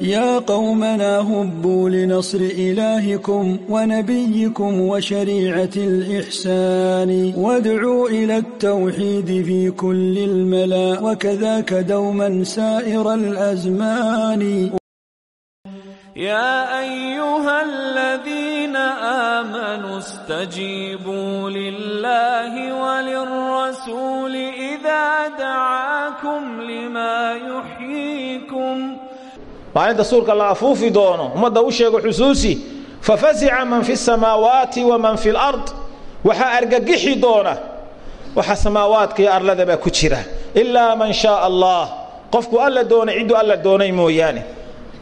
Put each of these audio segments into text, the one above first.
يا قومنا هبوا لنصر إلهكم ونبيكم وشريعة الإحسان وادعوا إلى التوحيد في كل الملا وكذاك دوما سائر الأزمان يا أيها الذين آمنوا استجيبوا لله وللرسول إذا دعاكم لما يحب maalinta suurka la afuufi doono ummadda u sheego xusuusi fafasica man fi samaawaati waman fi lard waxaa argagixi doona waxa samaawaadka iyo arladaba ku jira. Ilaa man shaaa allah qofku alla doonay cidduu alla doonay mooyaane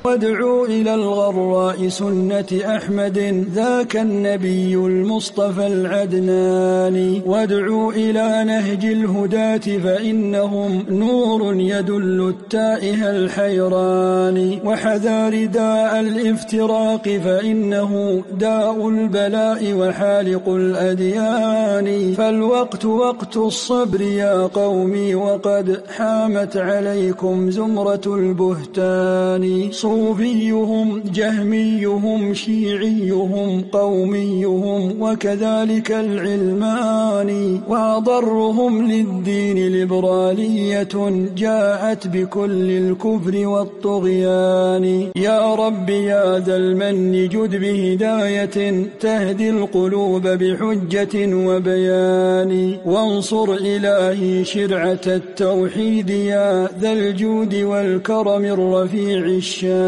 وادعوا إلى الغراء سنة أحمد ذاك النبي المصطفى العدنان وادعوا إلى نهج الهداة فإنهم نور يدل التائه الحيران وحذار داء الافتراق فإنه داء البلاء وحالق الأديان فالوقت وقت الصبر يا قومي وقد حامت عليكم زمرة البهتان صوفيهم جهميهم شيعيهم قوميهم وكذلك العلماني وأضرهم للدين لبرالية جاءت بكل الكفر والطغيان يا رب يا ذا المن جد بهداية تهدي القلوب بحجة وبيان وانصر إلهي شرعة التوحيد يا ذا الجود والكرم الرفيع الشان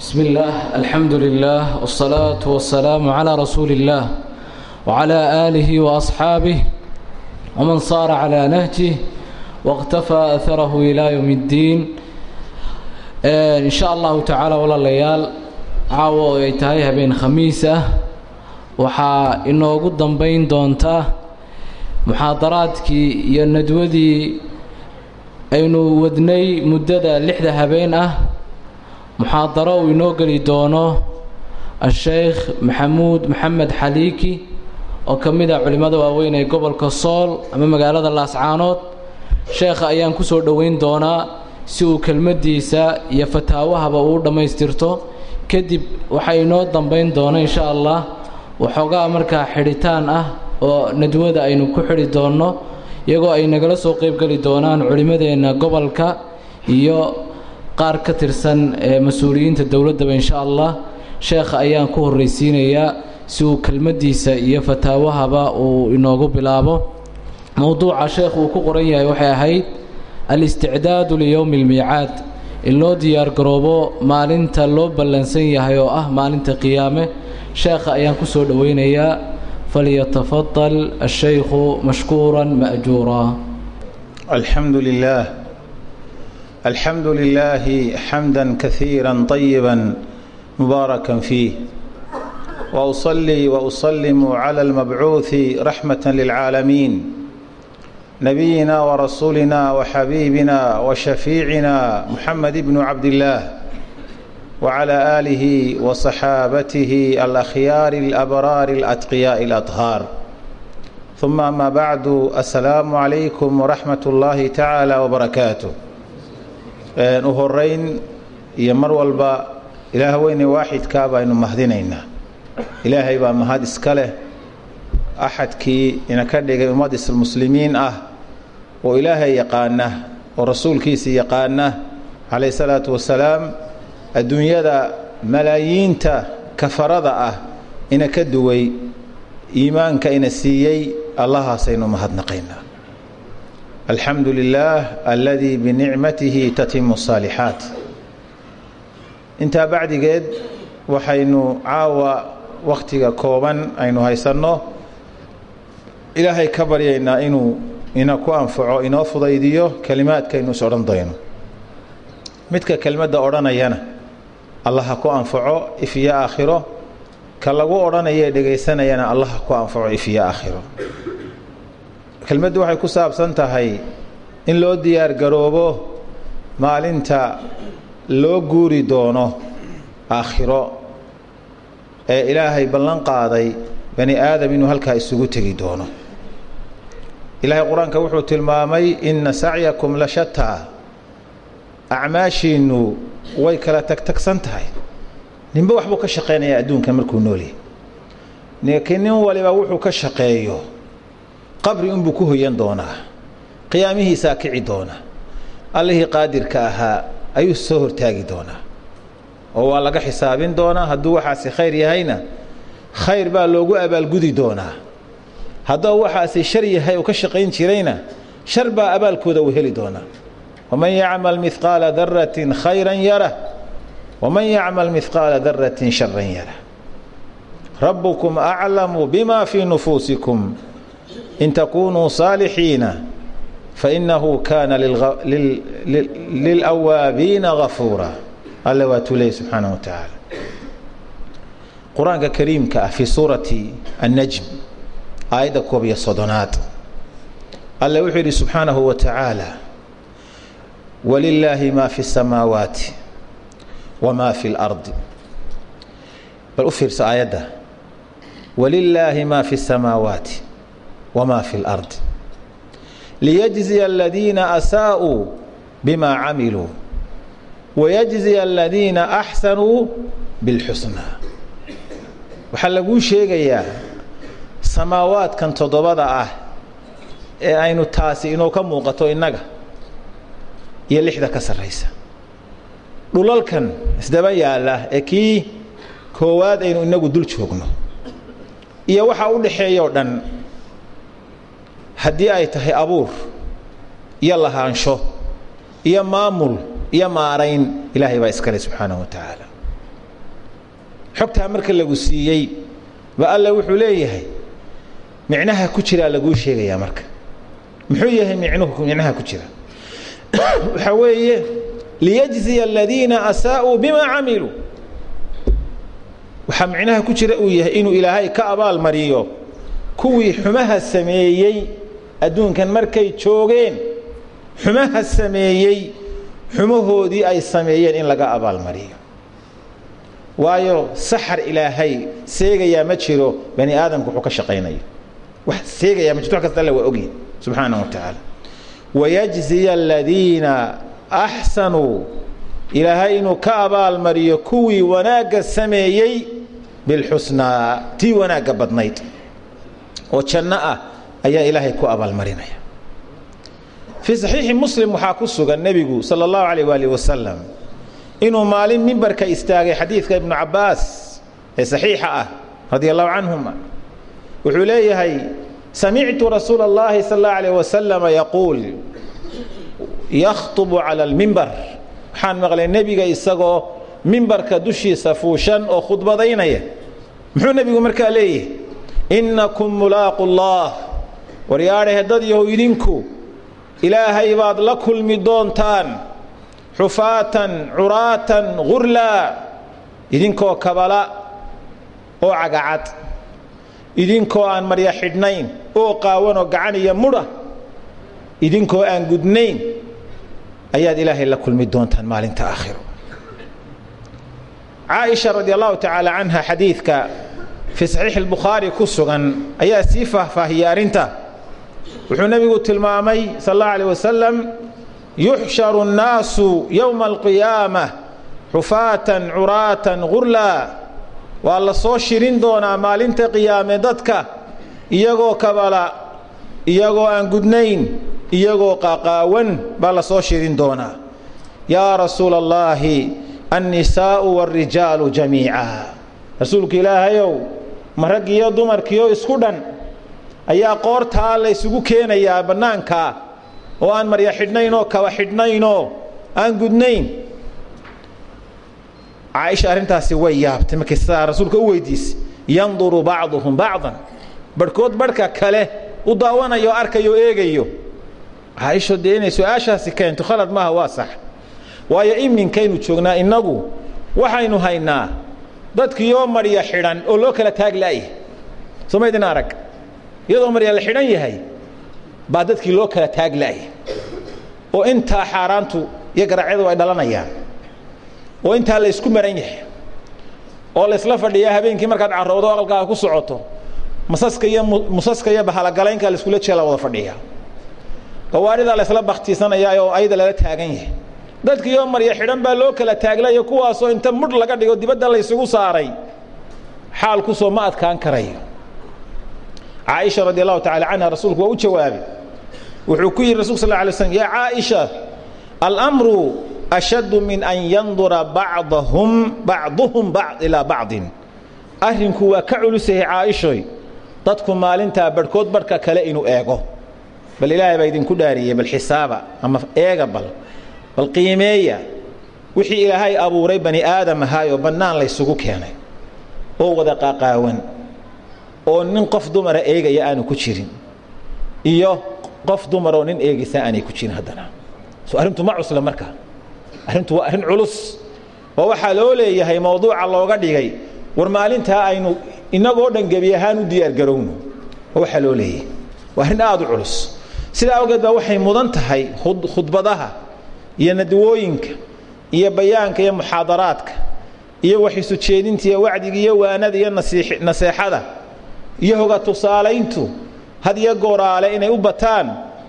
بسم الله الحمد لله والصلاة والسلام على رسول الله وعلى آله وأصحابه ومن صار على نهجه واقتفى أثره إلى يوم الدين إن شاء الله تعالى ولا ليال caawo ay tahay habeen khamiis ah waxaa inoogu dambayn doonta muxaadaraadkii iyo nadwadii aynu wadnay muddada lixda habeen ah muxaadaro uu inoo geli doono a-sheykh maxamuud maxamed xaliiki oo ka mid ah culimmada waaweyn ee gobolka sool ama magaalada laascaanood. Sheekha ayaan ku soo dhoweyn doonaa si uu kelmaddiisa iyo fataawahaba uu dhammaystirto. Kadib waxaa inoo dambayn doona insha allah waxoogaa markaa xidhitaan ah oo nadwada aynu ku xidhi doonno iyagoo ay nagala soo qeybgeli doonaan culimmadeenna gobolka iyo qaar ka tirsan ee mas'uuliyiinta dowladdaba insha allah. Sheekha ayaan ku horraysiinayaa si uu kelmaddiisa iyo fataawahaba uu inoogu bilaabo. Mowduuca sheekhu uu ku qoran yahay waxay ahayd al-isticdaadu liyowmi almiicaad. In loo diyaargaroobo maalinta loo ballansan yahay oo ah maalinta qiyaame sheekha ayaan ku soo dhoweynayaa falyatafadal ashaykhu mashkuuran ma'juuraa الحمد لله الحمد لله حمدا كثيرا طيبا مباركا فيه واصلي واسلم على المبعوث رحمه للعالمين نبينا ورسولنا وحبيبنا وشفيعنا محمد بن عبد الله wcala aalihi wa saxaabatihi alakhyaari alabraari alatqiyaai aladhaar uma amaa bacdu assalaamu calaykum waraxmat ullaahi tacaala wabarakaatu u horeyn iyo mar walba ilaah weyne waaxidkaa baynu mahadinaynaa ilaahay baa mahad iska leh axadkii ina ka dhigay ummad ismuslimiin ah oo ilaahay yaqaana oo rasuulkiisii yaqaana calayh salaatu wasalaam adduunyada malaayiinta kafarada ah ina ka duway iimaanka ina siiyey allahaasaynu mahadnaqaynaa. Alxamdu lilaah aladii binicmatihi tatimu saalixaat intaa bacdigeed waxaynu caawa wakhtiga kooban aynu haysanno. Ilaahay ka baryaynaa inuu ina ku anfaco inoo fudaydiyo kelimaadkaynu is odhan dayno. Midka kelmadda odhanayana allah ha ku anfaco if iyo aakhiro. Ka lagu odhanayee dhegaysanayana allah ha ku anfaco if iyo aakhiro. Kelmaddu waxay ku saabsan tahay in loo diyaar garoobo maalinta loo guuri doono aakhiro ee ilaahay ballan qaaday bani aadam inuu halkaa isugu tegi doono. Ilaahay qur'aanka wuxuu tilmaamay inna sacyakum la shataa acmaashiinnu way kala tagtagsan tahay. Ninba waxbuu ka shaqaynayaa adduunka markuu noolyahay laakiin nin waliba wuxuu ka shaqeeyo. Qabri unbuu ku hoyan doonaa. Qiyaamihiisaa kici doona allihii qaadirka ahaa ayuu soo hortaagi doonaa. Oo waa laga xisaabin doonaa hadduu waxaasi khayr yahayna khayr baa loogu abaalgudi doonaa. Hadduu waxaasi shar yahay uu ka shaqayn jirayna shar baa abaalkooda uu heli doonaa waman yacmal mihqaala daratin khayran yarah waman yacmal mihqaala daratin sharan yarah rabbukum aclamu bima fii nufuusikum in takunuu saalixiina fainahu kaana lilawaabiina gafuura alle waa tuu leeyay subxaanah wa tacaala qur'aanka kariimka ah fii suurati annajm aayadda koob iyo soddonaad alle wuxuu yidhi subxaanahu wa tacaala walilaahi maa fi samaawaati wamaa fi lardi bal u fiirso aayadda walilaahi maa fi samaawaati wamaa fi lardi liyajziya aladiina asaa'uu bimaa camiluu wayajziya aladiina axsanuu bilxusnaa waxaa laguu sheegayaa samaawaadkan toddobada ah ee aynu taasi inuu ka muuqato innaga iyo lixda ka sarraysa. Dhulalkan isdaba yaalla ee kii koowaad aynu inagu dul joogno iyo waxaa u dhaxeeya dhan haddii ay tahay abuur iyo lahaansho iyo maamul iyo maarayn ilaahay baa iskale subxaanahu wa tacaala. Xogtaa marka lagu siiyey ba alle wuxuu leeyahay micnaha ku jiraa laguu sheegayaa marka. Muxuu yahay micnuhu micnaha ku jira waxaa weeye liyajziya aladiina asaaءuu bima camiluu waxaa micnaha ku jira uu yahay inuu ilaahay ka abaal mariyo. Kuwii xumaha sameeyey adduunkan markay joogeen xumaha sameeyey xumahoodii ay sameeyeen in laga abaalmariyo waayo saxar ilaahay seegayaa ma jiro bani aadamku wuxuu ka shaqaynayo. Wax seegayaa ma jirto wax kasta alle waa ogyi subxaanaه wa tacaala wayajziya aladiina axsanuu ilaahay inuu ka abaalmariyo kuwii wanaagga sameeyey bilxusnaa tii wanaagga badnayd oo janno ah ayaa ilaahay ku abaalmarinaya fii saxiixi muslim waxaa ku sugan nebigu sala allahu calayh waali wasalam inuu maalin mimbarka istaagay xadiidka ibnu cabbaas ee saxiixa ah radia allahu canhuma wuxuu leeyahay samictu rasuula اllahi sal اllahu alayh wasalama yaquul yakhطubu cala almimbar waxaan maqlay nebiga isagoo mimbarka dushiisa fuushan oo khudbadaynaya muxuu nebigu markaa leeyahay innakum mulaaqu llah waryaadhahe dad yahow idinku ilaahay baad la kulmi doontaan xufaatan curaatan gurlaa idinkoo kabala oo cagacad idinkoo aan marya xidhnayn oo qaawanoo gacan iyo mudha idinkoo aan gudnayn ayaad ilaahay la kulmi doontaan maalinta aakhiro. Caaisha radi allahu tacaala canha xadiidka fii saxiixi albukhaari ku ayaa sii faahfaahiyey wuxuu nebigu tilmaamay sal allahu alayh wasalam yuxsharu annaasu yowma alqiyaamah xufaatan curaatan gurla waa la soo shirin doonaa maalinta qiyaame dadka iyagoo kabala iyagoo aan gudnayn iyagoo qaqaawan baa la soo shirin doonaa. Yaa rasuula allaahi annisaa'u waarijaalu jamiica. Rasuulku ilaahayow ma raggiyo dumarkiyo isku dhan ayaa qoortaa la ysugu keenayaa bannaankaa oo aan marya xidhnaynoo kaba xidhnaynoo aan gudnayn caaisha arrintaasi way yaabtay. Markay sidaa rasuulka u weydiisay yanduru bacduhum bacdan. Barhkood barhka kale u daawanayo o arkayo o eegayo. Caaisho dee inay su'aashaasi keento khalad maaha waa sax. Waayo iminkaynu joognaa innagu waxaynu haynaa. Dadkiioo marya xidhan oo loo kala taag la'yahay soo maydin arag? Iyadoo marya la xidhan yahay baa dadkii loo kala taag la'yahay oo intaa xaaraantu iyo garacyadu ay dhalanayaan oo intaa la ysku maran yahay oo la ysla fadhiyaa habeenkii markaad caroodo aqalkaaga ku socoto masaska iyo musaska iyo bahalagalaynka laiskula jeela wada fadhiyaa gawaaridaa la ysla baktiisanayaa oo ayada lala taagan yahay. Dadkiioo marya xidhan baa loo kala taaglayo kuwaasoo inta mudh laga dhigo dibadda laysugu saaray xaalkusoo ma adkaan karayo. Caaisha radi allahu canha rasuulku waa u jawaabay. Wuxuu ku yidhi rasulku sal lla alay slm yaa caaisha almru ashaddu min an yandura bacdahum bacduhum ilaa bacdin arrinku waa ka culusahay caaishoy. Dadku maalintaa barhkood barhka kale inuu eego. Bal ilaahay baa idinku dhaariyey bal xisaaba ama eega bal. Bal qiimeeya wixii ilaahay abuuray bani aadam ahaayoo bannaan laysugu keenay. Oo wada qaqaawan oo nin qof dumara eegaya aanu ku jirin. Iyo qof dumaroo nin eegaysa aanay ku jirin haddana. So ma cusla marka arrintu waa arrin culus oo waxaa loo leeyahay mawduuca looga dhigay. War maalintaa aynu inagoo dhan gebi ahaan u diyaargarowno oo waxaa loo leeyahay. Waa arrin aada u culus. Sidaa awgeed baa waxay mudan tahay khudbadaha iyo nadwooyinka iyo bayaanka iyo muxaadaraadka iyo waxisu jeedinta iyo wacdiga iyo waanada iyo naseexada iyo hoga tusaalayntu had iyo gooraale inay u bataan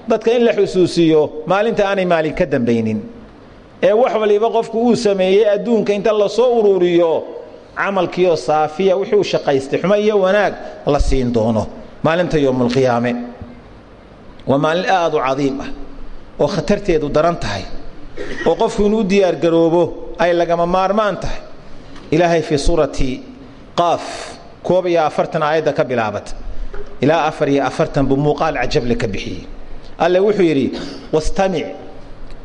dadka in la xusuusiyo maalinta aanay maalin ka dambaynin ee wax waliba qofku uu sameeyey adduunka inta la soo ururiyo camalkiioo saafiya wixii uu shaqaystay. Xumo iyo wanaag la siin doono maalinta yowmulqiyaame waa maalin aada u cadiim ah oo khatarteedu daran tahay oo qofku inuu u diyaargaroobo ay lagama maarmaan tahay. Ilaahay fii suurati qaaf koob iyo afartan aayadda ka bilaabata. Ilaa afar iyo afartan buu muuqaal cajable ka bixiyey. Alle wuxuu yidhi wastamic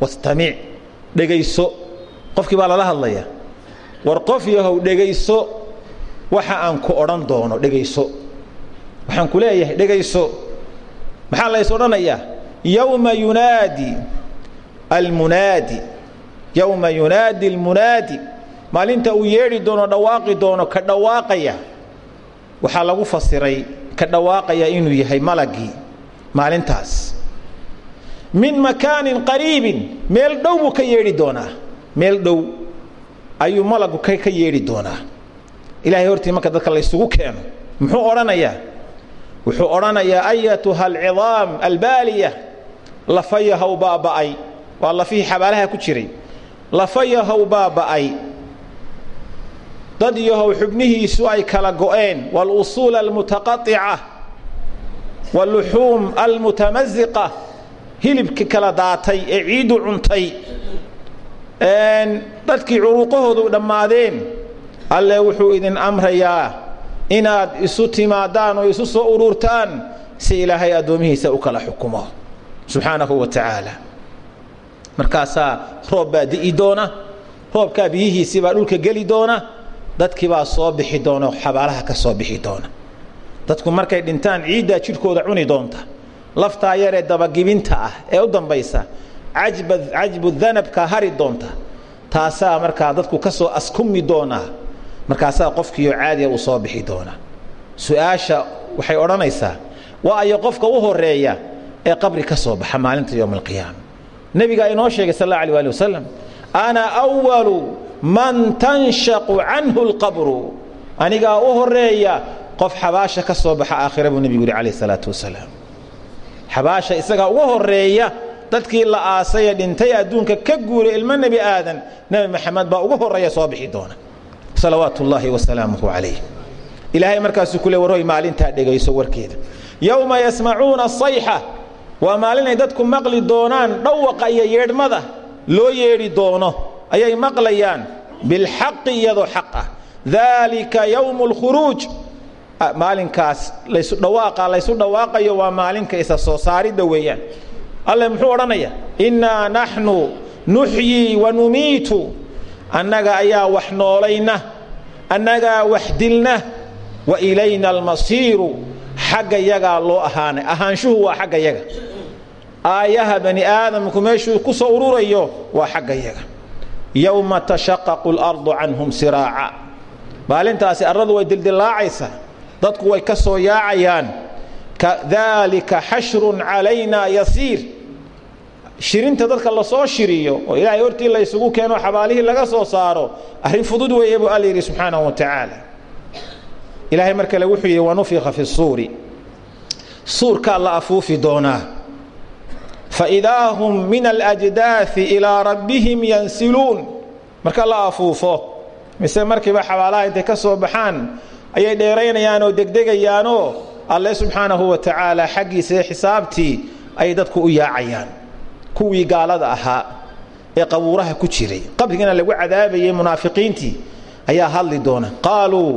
wastamic dhegayso qofkii baa lala hadlaya war qof yahow dhegayso waxa aan ku odhan doono dhegayso. Waxaan ku leeyahay dhegayso. Maxaa lays odhanayaa? Yowma yunaadi almunaadi. Yowma yunaadi almunaadi. Maalinta uu yeedhi doono dhawaaqi doono ka dhawaaqaya. Waxaa lagu fasiray ka dhawaaqaya inuu yahay malagii maalintaas min makaanin qariibin meel dhow buu ka yeedhi doonaa. Meel dhow ayuu malagu ka yeedhi doonaa. Ilahay hortii marka dadka laysugu keeno muxuu odhanayaa? Wuxuu odhanayaa ayatuha alcidaam albaaliya lafayahow baaba'ay. Waa lafihii xabaalaha ku jiray. Lafayahow baaba'ay. Dad yahow xubnihiisu ay kala go'een. Walusuul almutaqaطica waluxuum almutamasiqa hilibki kala daatay ee ciiddu cuntay dadkii curuuqahoodu dhammaadeen alle wuxuu idin amrayaa inaad isu timaadaan oo isu soo ururtaan si ilaahay addoomihiisa u kala xukumo. Subxaanahu wa tacaala. Markaasaa roob baa di'i doona roobkaa biyihiisii baa dhulka geli doona dadkii baa soo bixi doona oo xabaalaha ka soo bixi doona. Dadku markay dhintaan ciiddaa jidhkooda cuni doonta laftaa yaree dabagibinta ah ee u dambaysa cajbu danabka hari doonta. Taasaa markaa dadku ka soo askumi doonaa markaasaa qofkiioo caadiya uu soo bixi doonaa su'aasha waxay odhanaysaa waa ayo qofka u horreeya ee qabri ka soo baxa maalinta yowma alqiyaama nebigaa inoo sheegay sal alla alay ali wasalam ana walu man tanshaqu canhu lqabru anigaa u horreeya qof xabaasha ka soo baxa aakhira buu nebigu yihi calayh salaatu wasalaam xabaasha isagaa uga horreeya dadkii la aasayee dhintay adduunka ka guuray ilmo nebi aadan nebi maxamed baa ugu horreeya soo bixi doona. Salawaat ullaahi wasalaamuhu calayh ilaahay markaasuu ku le warhoy maalintaa dhegayso warkeeda. Yowma yasmacuuna asayxa waa maalinay dadku maqli doonaan dhawaqa iyo yeedhmada loo yeedhi doono. Ayay maqlayaan bilxaqi iyadoo xaq ah daalika yowmu lkhuruuj maalinkaas laysu dhawaaqa laysu dhawaaqayo waa maalinka isa soo saaridda weeyaan. Alle muxuu odhanaya innaa naxnu nuxyii wa numiitu. Annaga ayaa wax noolayna annagaa wax dilna. Wa ilayna almasiiru. Xagga yagaa loo ahaanay ahaanshuhu waa xagga yaga. Aayaha bani aadamku meeshuu ku soo ururayo waa xagga yaga. Yowma tashaqaqu اlardu canhum siraaca. Maalintaasi arradu way dildilaacaysaa dadku way ka soo yaacayaan. Kadalika xashrun calayna yasiir. Shirinta dadka la soo shiriyo oo ilaahay hortii laysugu keeno xabaalihii laga soo saaro arrin fudud weeye buu alla yidhi subxaanahu wa tacaala ilaahay mar kale wuxuu yidhi wanufika fi suuri. Suurkaa la afuufi doonaa. Faidaa hum min alajdaai ilaa rabbihim yansiluun. Marka la afuufo mise markiiba xabaalaha intay ka soo baxaan ayay dheeraynayaan oo degdegayaanoo alle subxaanahu wa tacaala xaggiisa ee xisaabtii ayay dadku u yaacayaan. Kuwii gaalada ahaa ee qabuuraha ku jiray. Qabrigana lagu cadaabayay munaafiqiintii ayaa hadli doona. Qaaluu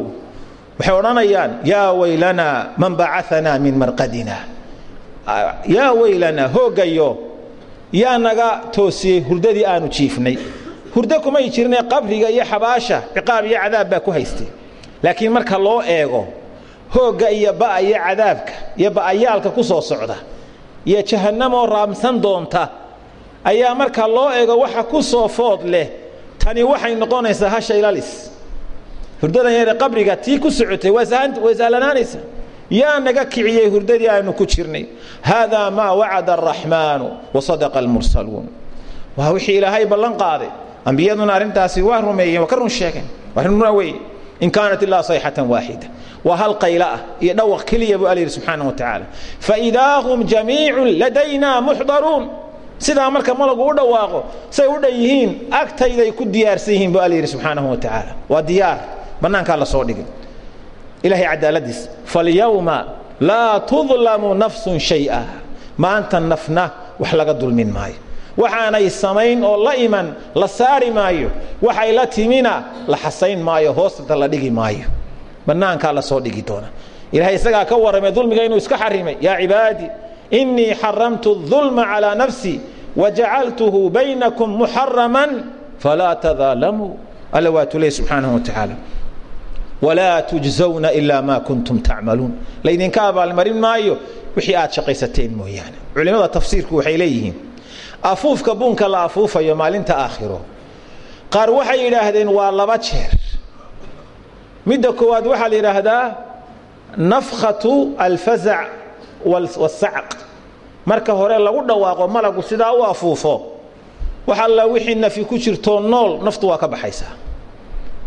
waxay odhanayaan yaa weylanaa man bacaanaa min marqadina. Yaa weylanaa hoogayo yaa naga toosiyey hurdadii aanu jiifnay. Hurdo kumay jirne qabriga iyo xabaasha ciqaab iyo cadaab ku haystay laakiin marka loo eego hoogga iyo ba'a iyo cadaabka iyo ba'ayaalka ku soo socda iyo jahannamoo raamsan doonta ayaa marka loo eego waxa ku soo food leh tani waxay noqonaysaa hasha ilalis hurdadan yare qabriga tii ku socotay way sahlanaanaysa yaa naga kiciyey hurdadii aanu ku jirnay. Haadaa maa wacada araxmaanu wasadaqa almursaluun. Waa wixii ilaahay ballan qaaday. Ambiyaduna arrintaasi waa rumeeyeen waa ka run sheegeen waa run wey in kaanat ilaa sayxatan waaxida waa hal qayla ah iyo dhawaq keliya buu alla wa tacaala. Faidaa hum jamiicun ladaynaa muxdaruun. Sidaa marka malagu u dhawaaqo say u dhan agtayday ku diyaarsan yihiin buu alla yidhi subxaanahu wa tacaala. Waa la soo dhigay ilahay cadaaladiis. Falyawma laa tudlamu nafsun shay'a maanta nafna wax laga dulmin maayo waxaanay samayn oo la iman la saari maayo waxay la timina la xasayn maayo hoostata la dhigi maayo bannaankaa la soo dhigi doona ilahay isagaa ka warramay dulmiga inuu iska xarimay yaa cibaadi innii xaramtu الظulma calىa nafsii wajacaltuhu baynakum muxaraman falaa tadaalamuu alla waa tuley subxaanaه wa tacaala walaa tujزawna ilaa maa kuntum tacmaluun laydinka abaalmarin maayo wixii aad shaqaysateen mooyaane culimmada tafsiirku waxay leeyihiin afuufka buunka la afuufayo maalinta aakhiro. Qaar waxay yidhaahdeen waa laba jeer. Midda koowaad waxaa la yidhaahdaa nafkhatu alfazac wasacq marka hore lagu dhawaaqo malagu sidaa u afuufo. Wax alla wixii nafi ku jirtoo nool naftu waa ka baxaysaa.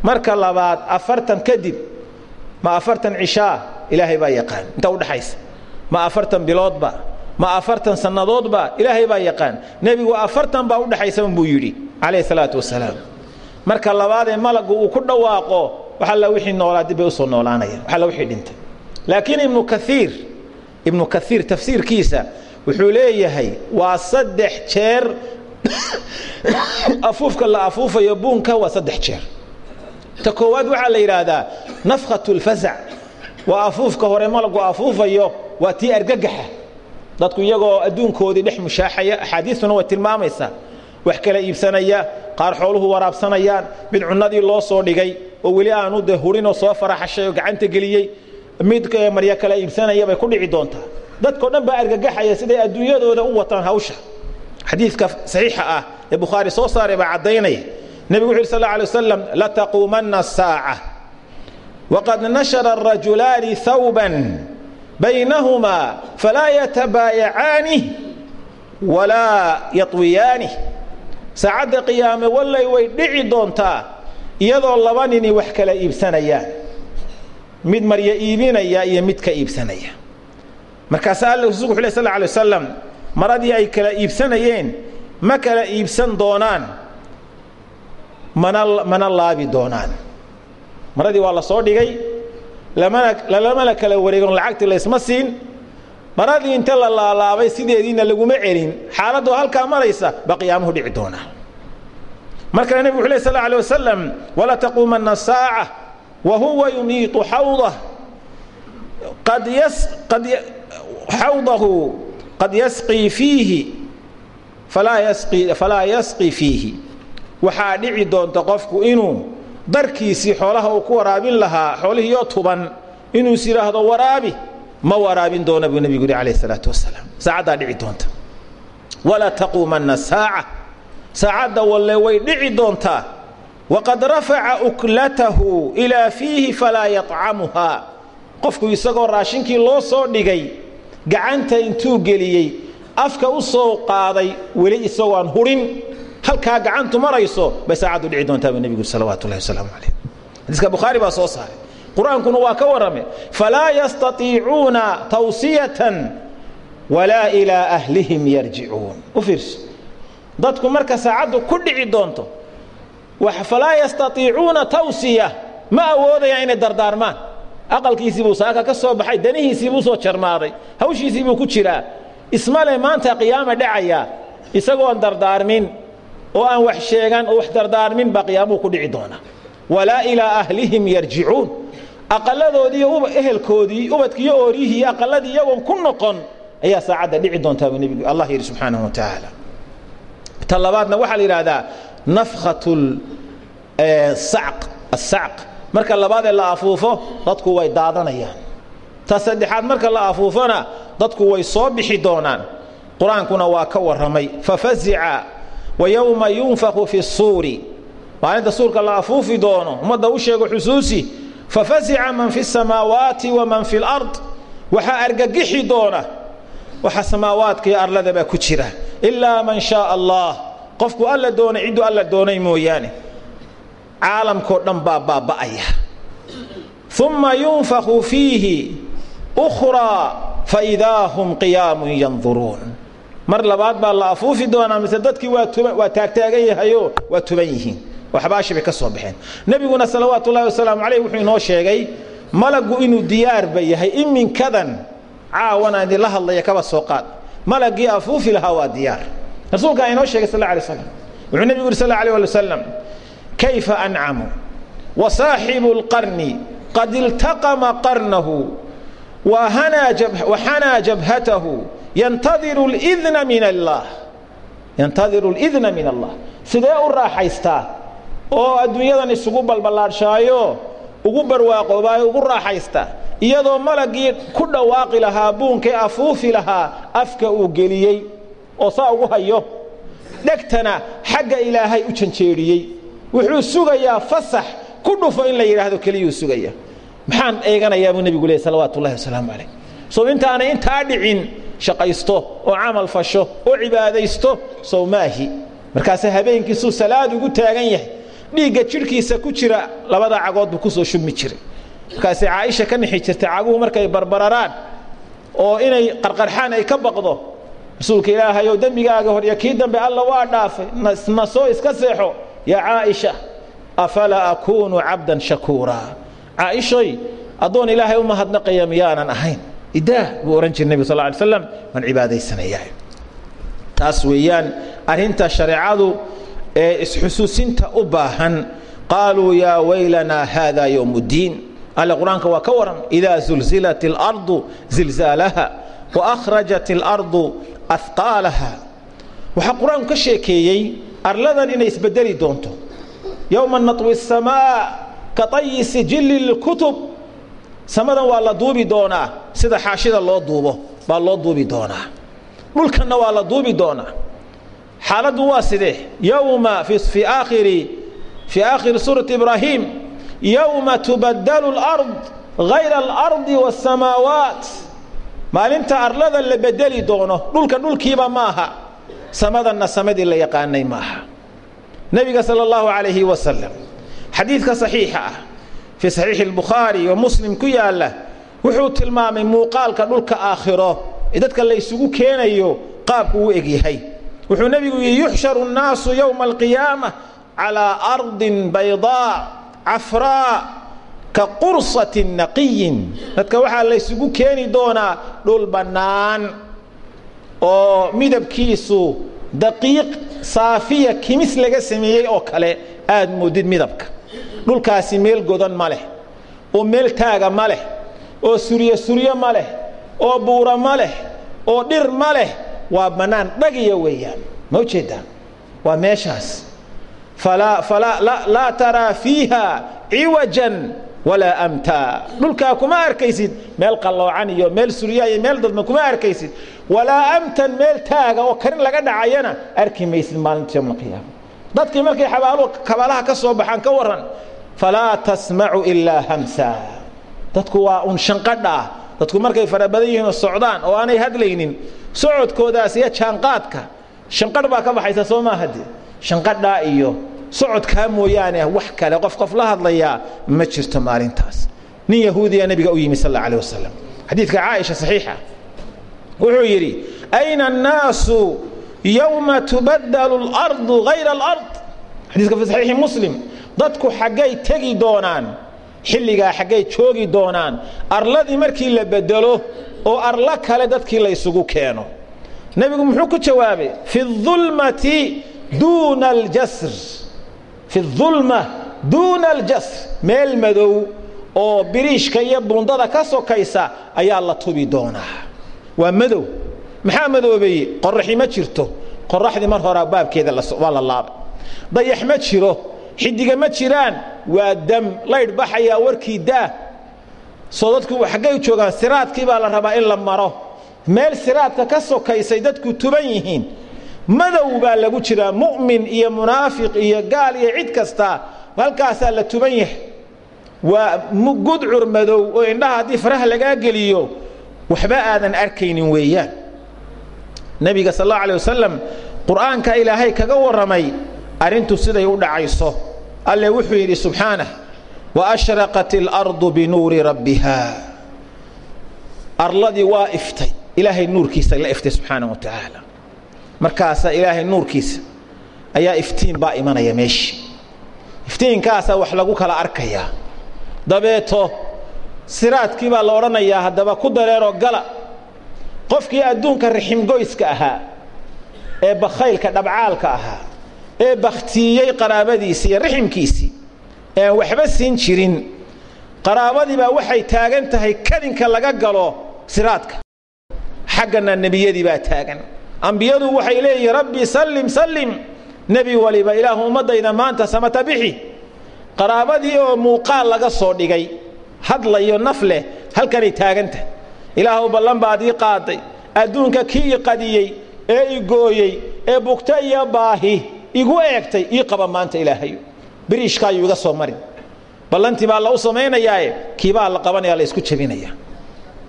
Marka labaad afartan kadib ma afartan cishaa ilaahay baa yaqaan. Inta udhaxaysa ma afartan biloodba ma afartan sannadoodba ilaahay baa yaqaan nebigu afartan baa udhaxaysa unbuu yidhi calayh salaatu wasalaam marka labaadee malagu uu ku dhawaaqo wax alla wixii noolaa dib bay u soo noolaanayaan wax alla wixii dhintay. Laakiin ibnu kaiir ibnu kaiir tafsiirkiisa wuxuu leeyahay waa saddex jeer afuufka la afuufayo buunka waa saddex jeer. Ta koowaad waxaa la yidhaahdaa nafkhatu lfasac waa afuufka hore malagu afuufayo waa tii argagaxa dadku iyagoo adduunkoodii dhex mushaaxaya axaadiistuna way tilmaamaysaa. Wax kala iibsanaya qaar xooluhu waraabsanayaan mid cunnadii loo soo dhigay oo weli aanu de hurinoo soo faraxashay oo gacanta geliyey mid maryo kala iibsanaya bay ku dhici doontaa. Dadkao dhan baa argagaxaya siday adduunyadooda u wataan hawsha. Xadiidka saxiixa ah ee bukhaari soo saaray baa caddaynaya. Nebigu wuxu yhi sal alay wasalam lataquumanna asaaca waqad nashara arajulaani hawban baynahumaa falaa yatabaayacaani walaa yaطwiyaani saacadda qiyaame wallay way dhici doontaa iyadoo laba nini wax kala iibsanayaan mid maryo iibinaya iyo mid ka iibsanaya markaasaa alla rasulku wuxu leh sal alay wasalam maradii ay kala iibsanayeen ma kala iibsan doonaan mana mana laabi doonaan maradii waa la dhigay lamana kala wareegon lacagti laysma siin. Baradii inta la laalaabay sideediina laguma celin. Xaaladoo halkaa maraysa ba dhici doona. Markale nebig wuxu leh sal alيه wasalam wala taquumana saaca wa huwa yuniitu xawdah qad yas qad xawdahu qad yasqii fiihi falaa yasqi falaa yasqi fiihi. Waxaa dhici doonta qofku inuu darkiisii xoolaha uu ku waraabin lahaa xoolihiioo tuban inuus yidhaahdo waraabi. Ma waraabin doona buu nebigu yidhi alayh salaatu wasalaam saacaddaa dhici doonta. Walaa taquumanna saaca. Saacadda walle way dhici doontaa. Waqad rafaca uklatahu ilaa fiihi falaa yatcamuhaa. Qofku isagoo raashinkii loo soo dhigay gacanta intuu geliyey afka u soo qaaday weli isagooaan hudhin halkaa gacantu marayso bay saacaddu dhici doontaa buu nebigu salawaatu ullahi wasalaamu calayh. Xadiiska bukhaari baa soo saaray. Qur'aankuna waa ka warrame falaa yastatiicuuna tawsiyatan walaa ilaa ahlihim yarjicuun. U fiirso. Dadku marka saacaddu ku dhici doonto falaa yastaiicuuna tawsiya ma awoodayaan inay dardaarmaan. Aqalkiisii buu saaka ka soo baxay danihiisii buu soo jarmaaday hawshiisii buu ku jiraa. Ismale maanta qiyaama dhacaya isagoon dardaarmin oo aan wax sheegan oo wax dardaarmin baa qiyaamuhu ku dhici doona. Walaa ilaa ahlihim yarjicuun. Aqaladoodii ehelkoodii ubadkiiyo oorihii aqaladii iyagoon ku noqon ayaa saacadda dhici doontaa buu nebigu allah yidhi subxaanahu wa tacaala. Ta labaadna waxaa la yidhaahdaa nafkhat sacq asacq marka labaad ee la afuufo dadku way daadanayaan. Ta saddexaad marka la afuufona dadku way soo bixi doonaan. Qur'aankuna waa ka warramay. Fafazica wa yowma yunfaku fi suuri maalinta suurka la afuufi doono ummadda u sheego xusuusi fafazica man fi samaawaati waman fi lard. Waxaa argagixi doona waxa samaawaadka iyo arladabaa ku jira. Ilaa man shaaa allah. Qofku alla doonay cidduu alla doonay mooyaane. Caalamkao dhan baa baaba'aya. Uma yunfaku fiihi ukhraa faidaa hum qiyaamun yanduruun mar labaad baa la afuufi doonaa mise dadkii waa taagtaagan yahayo waa tuban yihiin. Waxbaashi bay ka soo baxeen. Nebiguna salawaatu wasalaamu caleyh wuxuu inoo sheegay malaggu inuu diyaarba yahay iminkadan caawana idinla hadlaya kaba soo qaad. Malagii afuufi lahaa waa diyaar. Rasuulkaa inoo sheegay sal alay slam wuxuu nebigu yuri sal alay wasalam kayfa ancamu? Wa lqarni qad iltaqama qarnahu waxanaa jabhatahu yantadiru lidna min allah yantadiru lidna min allah sidee u raaxaystaa oo adduunyadan isugu balballaadhshaayo ugu barwaaqoobaayo ugu raaxaystaa iyadoo malagii ku dhawaaqi lahaa buunkee afuufi lahaa afka uu geliyey oo saa ugu hayo dhegtana xagga ilaahay u janjeedhiyey wuxuu sugayaa fasax ku dhufo in la yidhaahdo keliyuu sugaya maxaan eeganayaa buu nebigu leey salawaatu ullahi wasalaamu calayh sow intaanay intaa dhicin shaqaysto oo camal fasho oo cibaadaysto sow maahi. Markaase habeenkiisuu salaad ugu taagan yahay. Dhiigga jidhkiisa ku jira labada cagood buu ku soo shubmi jiray. Markaasay caaisha ka nixi jirtay caguhu markay barbararaan oo inay qarqarxaan ay ka baqdo rasuulka ilaahayow dembigaaga hor iyo kii dambe alla waa dhaafay nasoo iska seexo yaa caaisha afalaa akuunu cabdan shakuura caaishoy addoon ilaahay u mahadnaqaya miyaanan ahayn idaah buu odhan jiray nebigu sal ly slam waan cibaadaysanayaa taas weeyaan arrinta shareecadu ee isxusuusinta u baahan qaaluu yaa waylanaa haada yowm اddiin alle qur-aanka waa ka waran idaa zulzilat اlardu zilzaalaha waakhrajat اlardu ahqaalaha waxaa qur-aanku ka sheekeeyey arladan inay isbedeli doonto yowma naطwi الsamaa ka طayi sijili اlkutub samadan waa la duubi doonaa sida xaashida loo duubo baa loo duubi doonaa. Dhulkanna waa la duubi doonaa. Xaaladdu waa sidee? Yowma fii aakhiri fii aakhiri suurati ibraahim yowma tubadalu alard gayra alardi wasamaawaat maalinta arlada la bedeli doono dhulka dhulkiiba maaha. Samadanna samadii la yaqaanay maaha. Nebiga sala allahu calayhi wasalam xadiidka saxiixa ah fii saxiixi bukhaari oo muslim ku yaalla wuxuu tilmaamay muuqaalka dhulka aakhiro dadka la ysugu keenayo qaabku uu egyahay wuxuu nebigu yidhi yuxsharu nnaasu yowma alqiyaama calaa ardin baydaa cafraa ka qursati naqiyin. Dadka waxaa la ysugu keeni doonaa dhul bannaan oo midabkiisu daqiiq saafiya kimis laga sameeyey oo kale aada moodid midabka dhulkaasi meel godan ma leh. Oo meel taaga ma leh. Oo suryo suryo ma leh. Oo buura ma leh. Oo dhir ma leh. Waa bannaan dhagiya weeyaan. Ma u jeedaa waa meeshaas. Laa taraa fiiha ciwajan walaa amtaa dhulkaa kuma arkaysid. Meel qalloocan iyo meel suryaa iyo meel dadma kuma arkaysid. Walaa amtan meel taaga oo karin laga dhacayana arki maysid maalinta yowm alqiyaama dadkii markay kabaalaha ka soo baxaan ka waran falaa tasmacu ilaa hamsa dadku waa un shanqadha dadku markay fara badan yihiin oo socdaan oo aanay hadlaynin socodkoodaas iyo jaanqaadka shanqadh baa ka baxaysa soo maaha dee shanqadhaa iyo socodkaa mooyaane wax kale qof qof la hadlayaa ma jirto maalintaas nin yahuudiya nabiga u yimi sal alla alih wasalam xadiidka caaisha saxiixa wuxuu yidhi ayna annaasu yowma tubadalu اlardu hayra alard xadiiska fi saxiixi muslim dadku xaggay tegi doonaan. Xilligaa xaggay joogi doonaan. Arladii markii la bedelo oo arlo kale dadkii la ysugu keeno. Nebigu muxuu ku jawaabay fi اulmati duuna aljasr. Fi اulma duuna aljasr. Meel madow oo biriishka iyo bundada ka sokaysa ayaa la tubi doonaa. Waa madow. Maxaa madoobeeye qoraxi ma jirto. Qoraxdii mar horaa baabkeeda waa la laabay. Dayax ma jiro xidiga ma jiraan. Waa dam laydh baxayaa warkii daa soo dadku xaggay joogaan siraadkii baa la rabaa in la maro. Meel siraadka ka sokaysay dadku tuban yihiin. Madow baa lagu jiraa mu'min iyo munaafiq iyo gaal iyo cid kasta halkaasaa la tuban yahay waa gudcur madow oo indhaha haddii faraha lagaa geliyo waxba aadan arkaynin weeyaan. Nebiga sal allau alay wasalam qur'aanka ilaahay kaga warramay arrintu siday u dhacayso alle wuxuu yidhi subxaanah waashraqat اlardu binuuri rabbiha. Arladii waa iftay ilaahay nuurkiisa la iftay subxaana wa tacaala markaasaa ilaahay nuurkiisa ayaa iftiin baa imanaya meeshii iftiinkaasaa wax lagu kala arkayaa dabeeto siraadkii baa la odhanayaa haddaba ku dareeroo gala. Qofkii adduunka riximgoyska ahaa ee bakhaylka dhabcaalka ahaa ee bakhtiiyey qaraabadiisii iyo riximkiisii ee waxba siin jirin. Qaraabadii baa waxay taagan tahay kadinka laga galo siraadka. Xaggana nebiyadii baa taagan. Ambiyadu waxay leeyihiin rabbi sallim sallim. Nebi waliba ilaahu ummaddayda maanta samata bixi qaraabadii oo muuqaal laga soo dhigay hadlayo naf leh halkanay taagantah ilaahu ballan baad qaaday. Adduunka kii i ee i gooyey ee bugta iyo baahi igu eegtay ii qaba maanta ilaahayo biriishkaayuu iga soo marin. Ballantii baa la u samaynayaae kiibaa la qabanaya la isku jebinaya.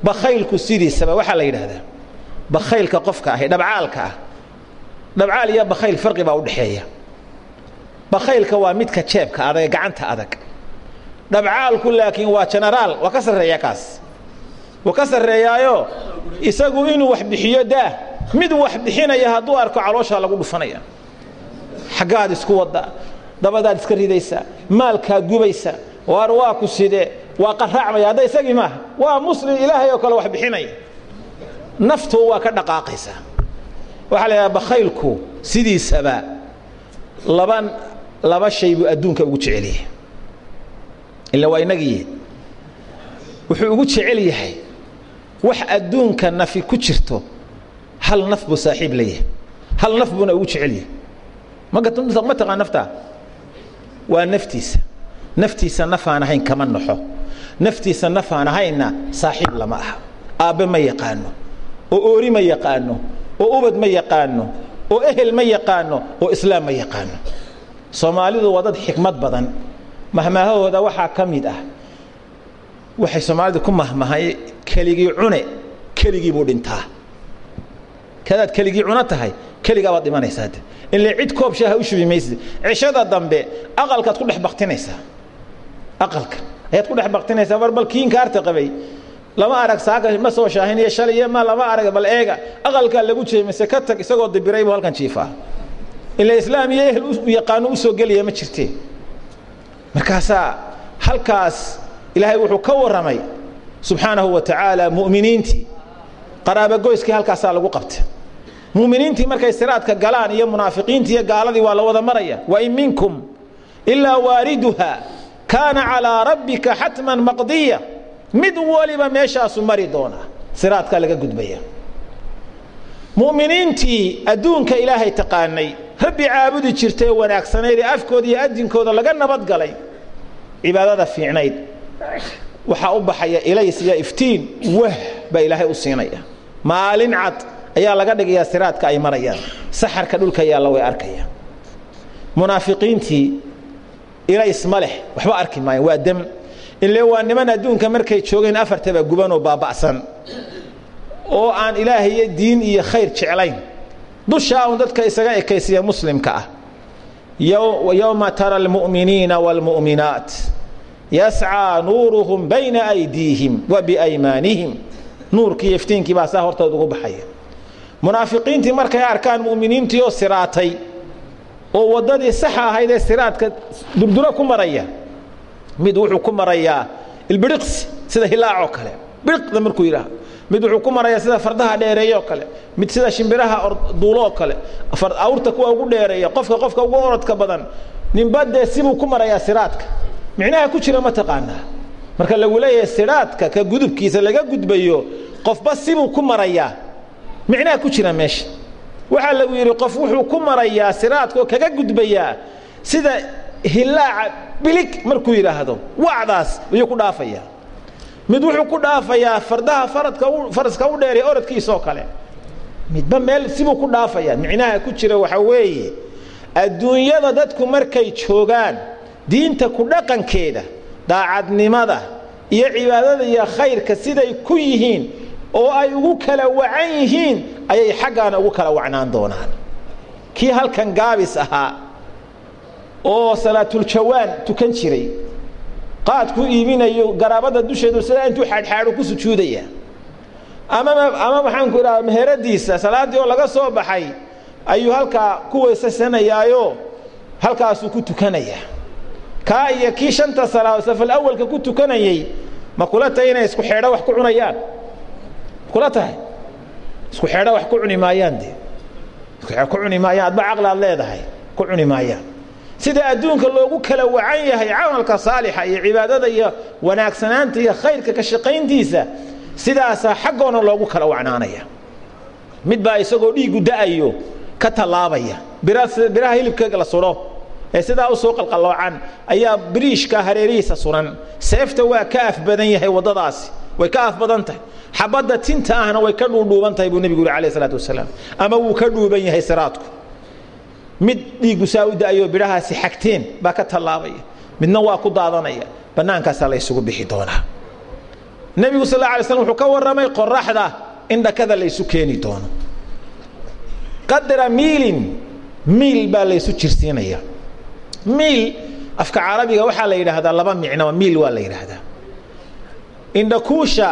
Bakhaylku sidiisaba waxaa la yidhaahdaa. Bakhaylka qofka ahi dhabcaalka ah. Dhabcaal iyo bakhayl farqi baa udhexeeya bakhaylka waa midka jeebka adag ee gacanta adag. Dhabcaalku laakiin waa jenaraal waa ka sarreeya kaas. Waa ka sarreeyaayo isagu inuu wax bixiyo daah mid wax bixinaya hadduu arko calooshaa lagu dhufanaya xaggaad isku wadda dabadaad iska ridaysaa maalkaad gubaysa waar waa ku sidee waa qaraacmaya hadda isagii maaha waa muslim ilaahay oo kale wax bixinaya. Naftu waa ka dhaqaaqaysaa waxaa la yidhaha bakhaylku sidiisaba laba laba shay buu adduunka ugu jecel yahay. Ila waa inagii. Wuxuu ugu jecel yahay wax adduunka nafi ku jirto hal naf buu saaxiib leeyahay hal naf buuna ugu jecel yahay ma taqaan naftaa waa naftiisa. Naftiisa nafaan ahayn kama naxo naftiisa nafaan ahaynna saaxiib lama aha. Aabbe ma yaqaano oo oori ma yaqaano oo ubad ma yaqaano oo ehel ma yaqaano oo islaam ma yaqaano. Soomaalidu waa dad xikmad badan. Mahmaahahooda waxaa ka mid ah. Waxay soomaalidu ku mahmahay keligii cune keligii buu dhintaa. Kadaad keligii cuno tahay keligaa baad dhimanaysaa ile cid koob shaaha u shubi maysid. Cishada dambe aqalkaad ku dhex baktinaysaa aqalka. Ayaad ku dhex baktinaysaa war bal kiinka arta qabay. Lama arag saaka ma soo shaahiniyo shaliyo ma lama arag bal eega. Aqalkaa lagu jeemise ka tag isagoo dibiray buu halkan jiifaa ila islaam iyo ehel u yaqaano u soo gelaya ma jirtee markaasaa halkaas ilaahay wuxuu ka warramay subxaanahu wa tacaala mu'miniintii. Qaraabagoyskii halkaasaa lagu qabta muminiintii markay siraadka galaan iyo munaafiqiintii iyo gaaladii waa la wada maraya wain minkum ilaa waariduha kaana calىa rabbika xatman maqdiya. Mid waliba meeshaasu mari doona siraadkaa laga gudbaya. Muminiintii adduunka ilaahay taqaanay rabbi caabudi jirtay ee wanaagsanayd ee afkooda iyo adinkooda laga nabadgalay cibaadada fiicnayd. Waxaa u baxaya ilays iyo iftiin wah baa ilaahay u siinaya. Maalin cad ayaa laga dhigayaa siraadka ay marayaan. Saxarka dhulka yaalla way arkaya. Munaafiqiintii ilays ma leh waxba arki maayan waa dem. Ile waa niman adduunka markay joogeen afartaba gubanoo baaba'san. Oo aan ilaahay iyo diin iyo khayr jeclayn. Dushaa un dadka isaga ekaysiya muslimka ah. Yowma tara almu'miniina wاlmu'minaat yascىa nuuruhum bayna aydiihim wa biaymaanihim nuurkii iyo iftiinkii baa saa hortooda ugu baxaya munaafiqiintii markay arkaan mu'miniintii oo siraatay oo waddadii saxa ahayd ee siraadka durduro ku maraya mid wuxuu ku marayaa ilbiriqsi sida hilaacoo kale. Biriqda markuu yidhaahdo mid wuxuu ku marayaa sida fardaha dheereeyo kale mid sida shimbiraha duuloo kale. Awrta kuwa ugu dheereeya qofka qofka ugu orodka badan ninba dee sibuu ku marayaa siraadka. Micnaha ku jira ma taqaanaa marka lagu leeyahay siraadka ka gudubkiisa laga gudbayo qofba sibuu ku marayaa micnaha ku jira meesha. Waxaa lagu yidhi qof wuxuu ku marayaa siraadka kaga gudbayaa sida hilaaca bilig markuu yidhaahdo wacdaas ayuu ku dhaafayaa. Mid wuxuu ku dhaafayaa fardaha faradka faraska u dheeree orodkiisoo kale. Midba meel sibuu ku dhaafayaa. Micnaha ku jira waxaa weeye adduunyada dadku markay joogaan diinta ku dhaqankeeda daacadnimada iyo cibaadada iyo khayrka siday ku yihiin oo ay ugu kala wacan yihiin ayay xaggaana ugu kala wacnaan doonaan. Kii halkan gaabis ahaa oo salaatuljawaan tukan jiray qaadku iibinayo garaabada dusheedu sidaa intuu xaadxaadho ku sujuudaya. Ama ama maxaanku idhaha meheradiisa salaaddii oo laga soo baxay ayuu halkaa ku weysasanayaayo halkaasuu ku tukanayaa kaa iyo kii shanta salaadood safal awalka ku tukanayey ma kula tahay inay isku xeedho wax ku cunayaan kula tahay? Isku xeedho wax ku cuni maayaan xeedho ku cuni maayaan adba caqlaad leedahay ku cuni maayaan. Sida adduunka loogu kala wacan yahay camalka saalixa iyo cibaadada iyo wanaagsanaanta iyo khayrka ka shaqayntiisa sidaasaa xaggoona loogu kala wacnaanaya. Mid baa isagoo dhiigu da'ayo ka tallaabaya. Biraha hilibka la sudho ee sidaa u soo qalqalloocan ayaa biriishka hareerihiisa suran. Seefta waa ka af badan yahay waddadaasi way ka af badan tahay. Xabadda tinta ahna way ka dhuudhuuban tahay buu nebigu yuri alayh isalaatu wasalaam. Ama wuu ka dhuuban yahay siraadku. Mid dhiiggu saa u da'ayo bidhahaasi xagteen baa ka tallaabaya. Midna waa ku daadanaya. Bannaankaasaa la ysugu bixi doonaa. Nebigu sal alla alay slam wuxuu ka warramay qoraxda in dhakada laysu keeni doono. Qadra miilin miil baa laysu jirsiinaya. Miil afka carabiga waxaa la yidhaahdaa laba micnoba miil waa la yidhaahdaa indhakuusha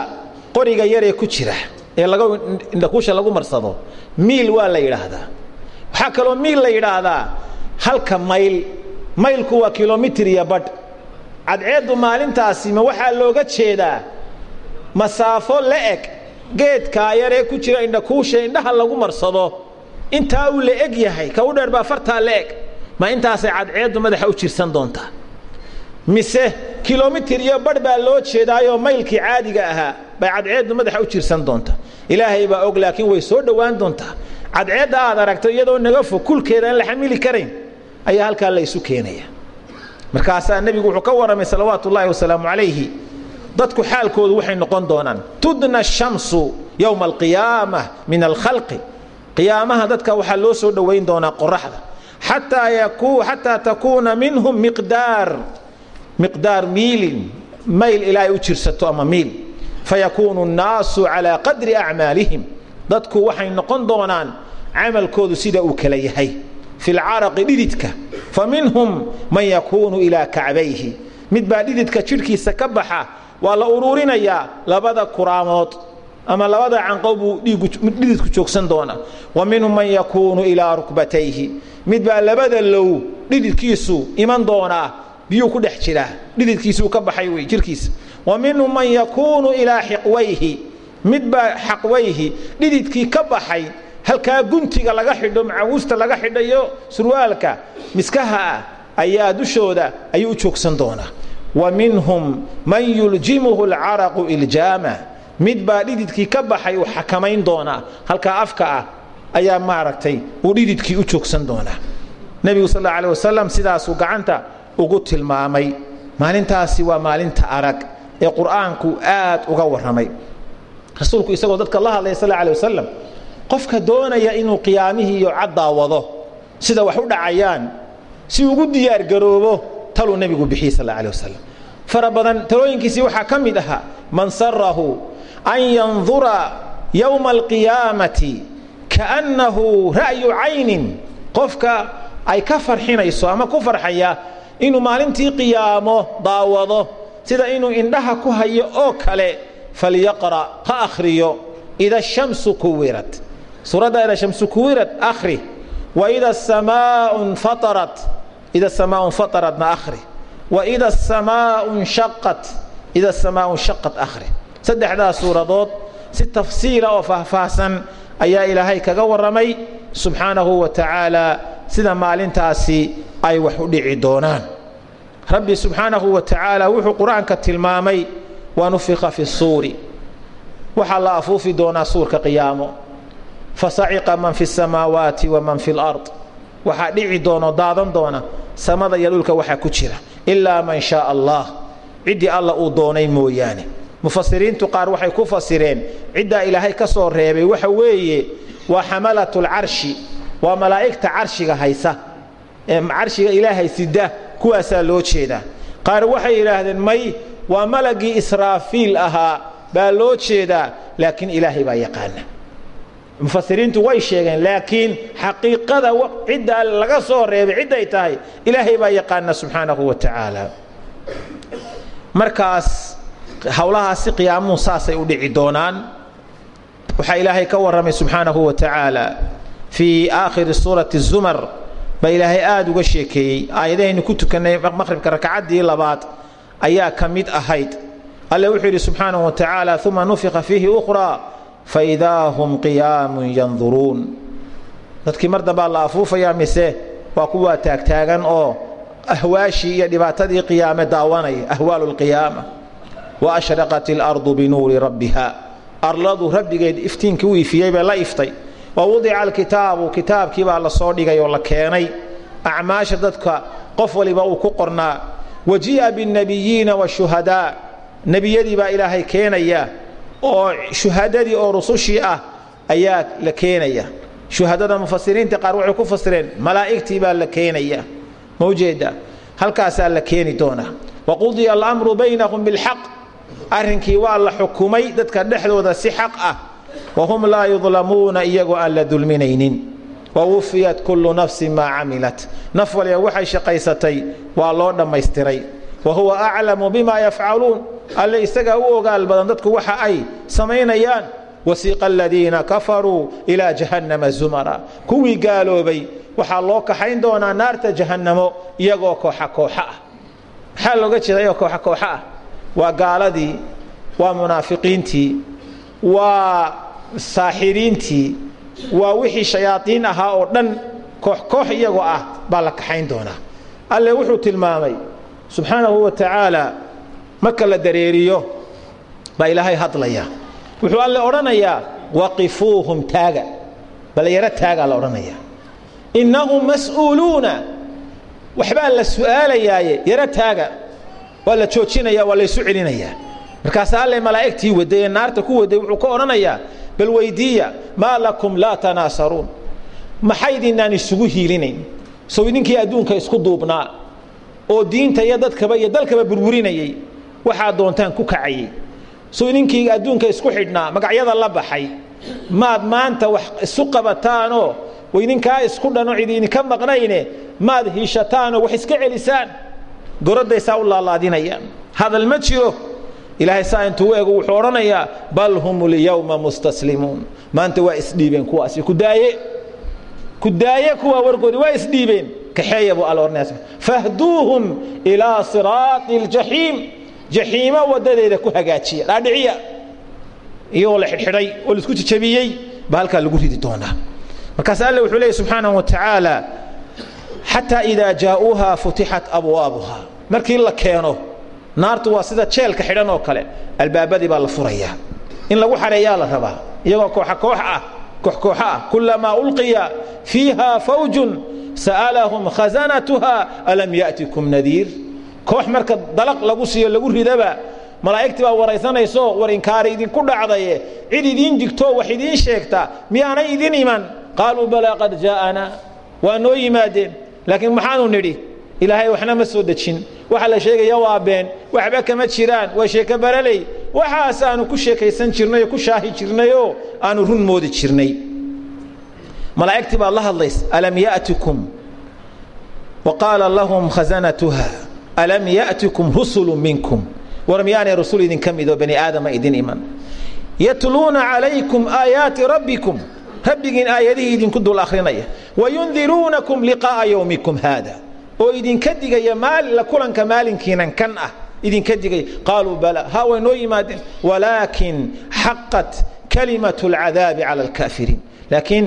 qoriga yaree ku jira ee indhakuusha lagu marsado miil waa la yidhaahdaa. Waxaa kaloo miil la yidhaahdaa halka mayl maylku waa kilomitir iyo badh. Cadceeddu maalintaasi ma waxaa looga jeedaa masaafo la eg geedkaa yaree ku jira indhakuusha indhaha lagu marsado. Intaa uu la eg yahay ka u dheer baa fartaa la eg ma intaasay cadceeddu madaxa u jirsan doontaa mise kilomitir iyo badh baa loo jeedaayoo maylkii caadiga ahaa bay cadceeddu madaxa u jirsan doontaa ilaahay baa og laakiin way soo dhowaan doontaa. Cadceedda aad aragto iyadoo naga fog kulkeeda aan la xamili karayn ayaa halkaa la isu keenaya markaasaa nebigu wuxuu ka warramay salawaatu wasalaamu calayhi dadku xaalkoodu waxay noqon doonaan tudna shamsu yowma alqiyaama min alkhalqi qiyaamaha dadka waxaa loo soo dhowayn doonaa qoraxda. Xataa takuuna minhum miqdaar miqdaar miilin mayl ilaahay u jirsato ama miil. Fayakuunu annaasu calaa qadri acmaalihim. Dadku waxay noqon doonaan camalkoodu sida uu kala yahay. Fi lcaraqi dhididka. Fa minhum man yakuunu ilaa kacbayhi. Mid baa dhididka jidhkiisa ka baxa waa la uruurinayaa labada kuraamood ama labada canqow buu dhididku joogsan doonaa. Wa minhum man yakuunu ilaa rukbatayhi. Mid baa labada low dhididkiisu iman doonaa biyuu ku dhex jiraa dhididkiisuu ka baxay wey jirkiisa. Wa minhum man yakuunu ilaa xiqwayhi mid baa xaqwayhi dhididkii ka baxay halkaa guntiga laga xidho macaguusta laga xidhayo surwaalka miskaha ah ayaa dushooda ayuu u joogsan doonaa. Wa minhum man yuljimuhu alcaraqu iljaama mid baa dhididkii ka baxay uu xakamayn doonaa halkaa afka ah ayaa maaragtay uu dhididkii u joogsan doonaa. Nebigu sal alla alih wasalam sidaasuu gacanta ugu tilmaamay. Maalintaasi waa maalinta arag ee qur'aanku aad uga warramay. Rasuulku isagoo dadka la hadlaya sal alih wasalam qofka doonaya inuu qiyaamihii iyo caddaawado sida wax u dhacayaan si ugu diyaargaroobo taluu nebigu bixiyey sal alih wasalam fara badan talooyinkiisii waxaa ka mid man sarahu an yandura yowma alqiyaamati kaannahu ra'yu caynin. Qofka ay ka farxinayso ama ku farxaya inuu maalintii qiyaamo daawado sida inuu indhaha ku hayo oo kale falyaqra' ha akhriyo ida shamsu kuwirad suuradda ida shamsu kuwirad akhri. Wa ida samaau nfatarat ida samaau nfataradna akhri. Wa ida samaau nshaqat ida samaau nshaqat akhri. Saddexdaas suuradood si tafsiila oo faahfaahsan ayaa ilaahay kaga warramay subxaanahu wa tacaala sida maalintaasi ay wax u dhici doonaan. Rabbi subxaanahu wa tacaala wuxuu qur'aanka tilmaamay wanufiqa fi suuri. Waxaa la afuufi doonaa suurka qiyaamo. Fasaciqa man fi samaawaati waman fi lard waxaa dhici doono daadan doona samada iyo dhulka waxaa ku jira. Ilaa man shaa allah. Ciddii alla uu doonay mooyaane. Mufasiriintu qaar waxay ku fasireen ciddaa ilaahay ka soo reebay waxa weeye waa xamalat lcarshi waa malaa'igta carshiga haysa ee carshiga ilaahay sida kuwaasaa loo jeedaa. Qaar waxay yidhaahdeen may waa malagii israafiil ahaa baa loo jeedaa. Laakiin ilaahay baa yaqaana. Mufasiriintu way sheegeen laakiin xaqiiqada cidda laga soo reebay cidday tahay ilaahay baa yaqaana subxaanahu wa tacaala. Markaas howlahaasi qiyaamuhu saasay u dhici doonaan. Waxaa ilaahay ka warramay subxaanahu wa tacaala fii aakhiri suurati zumar baa ilaahay aada uga sheekeeyey. Aayadahaynu ku tukannay maqhribka rakacaddii labaad ayaa ka ahayd. Alle wuxuu yidhi subxaanahu wa tacaala uma nufika fiihi ukhraa faidaa hum qiyaamun yanduruun. Dadkii mar dambaa la afuufayaa mise waa kuwaa taagtaagan oo ahwaashii iyo dhibaatadii qiyaame daawanaya ahwaalu lqiyaama wa ashraqat ilardu binuuri rabbiha arladu rabbigeed iftiinkii u bay la iftay wa wudica alkitaabu kitaabkii baa la soo dhigay oo la keenay acmaasha dadka qof waliba uu ku qornaa wajii'a biاnnabiyiina washuhadaa nebiyadii baa ilaahay keenaya oo shuhadadii oo rusushii ah ayaa la keenaya shuhadada mufasiriinta qaar ku fasireen malaa'igtii baa la keenaya ma ujeeda la keeni doonaa waqudiya alamru baynahum bilxaq arrinkii waa la xukumay dadka dhexdooda si xaq ah wahum laa yudlamuuna iyagoo aan la dulminaynin wawufiyat kullu nafsin maa camilat naf waliba waxay shaqaysatay waa loo dhammaystiray wa huwa aclamu bima yafcaluun alle isagaa u ogaal badan dadku waxa ay samaynayaan wasiiqa aladiina kafaruu ilaa jahannama zumara kuwii gaaloobay waxaa loo kaxayn doonaa naarta jahannamo iyagoo kooxa kooxa ah maxaa looga jeeda iyagoo kooxa kooxa ah waa gaaladii waa munaafiqiintii waa saaxiriintii waa wixii shayaadiin ahaa oo dhan koox koox iyagoo ah baa la kaxayn doonaa. Alle wuxuu tilmaamay subxaanahu wa tacaala marka la dareeriyo baa ilaahay hadlaya. Wuxuu alle odhanayaa waqifuuhum taaga. Balayaro taagaa la odhanayaa. Innahum mas'uuluuna. Waxbaa la su'aalayaaye yaro taaga. Waa la joojinaya waa laysu celinayaa. Markaasa alle malaa'igtii waday ee naarta ku waday wuxuu ka odhanayaa bal weydiiya maa lakum laa tanaasaruun maxaydinaan isugu hiilinayn? Sow idinkii adduunka isku duubnaa oo diinta iyo dadkaba iyo dalkaba burburinayay waxaa doontaan ku kacayay. Sow idinkii adduunka isku xidhnaa magacyada la baxay maad maanta wax isu qabataanoo idinkaa isku dhanoo cid idinka maqnayne maad hiishataanoo wax iska celisaan. Goradaysaa u laalaadinayaan. Hadal ma jiro ilaahay saa intuu u ego wuxuu odhanayaa bal hum lyawma mustaslimuun. Maanta waa isdhiibeen kuwaasi kudaaye kudaaye kuwa warkoodi waa isdhiibeen. Kaxeeya buu alla odhanaya fahduuhum ilaa siraati اljaxiim jaxiimo wadadeeda ku hagaajiya dhaadhiciya. Iyagoo la xidhxidhay oo la isku jajabiyey baa halkaa lagu ridi doonaa. Markaas alle wuxuu leeyay subxaanahu wa tacaala xataa idaa jaa'uuha futixat abwaabuha markii la keeno naartu waa sida jeelka xidhan oo kale. Albaabadii baa la furayaa. In lagu xareeyaa la rabaa. Iyagoo kooxa koox ah koox kooxa ah. Kulamaa ulqiya fiiha fawjun sa'alahum khazanatuha alam ya'tikum nadiir. Koox marka dalaq lagu siiyo lagu ridaba malaa'igtii baa waraysanayso war inkaari idinku dhacdaye. Cid idiin digtoo wax idiin sheegta miyaanay idin iman? Qaaluu balaa qad jaa'ana. Waa noo yimaadeen. Laakiin maxaanu nidhi ilaahay waxna ma soo dejin. Waxa la sheegaya waa been. Waxba kama jiraan. Waa sheeko baraley. Waxaas aanu ku sheekaysan jirnay oo ku shaahi jirnayoo aanu run moodi jirnay. Malaa'igtii baad la hadlays alam ya'tikum wa qaala lahum khazanatuha alam ya'tikum rusulu minkum? War miyaanay rasul idinka midoo bani aadama idin iman. Yatluuna calaykum aayaati rabbikum. Rabbigiin aayadihii idinku dul akhrinaya. Wayundiruunakum liqaa'a yowmikum haada oo idinka digaya la kulanka maalinkiinan kan ah idinka digaya qaaluu bala ha way noo yimaadeen. Walaakin xaqat kalimatu alcadaabi cala alkaafiriin laakiin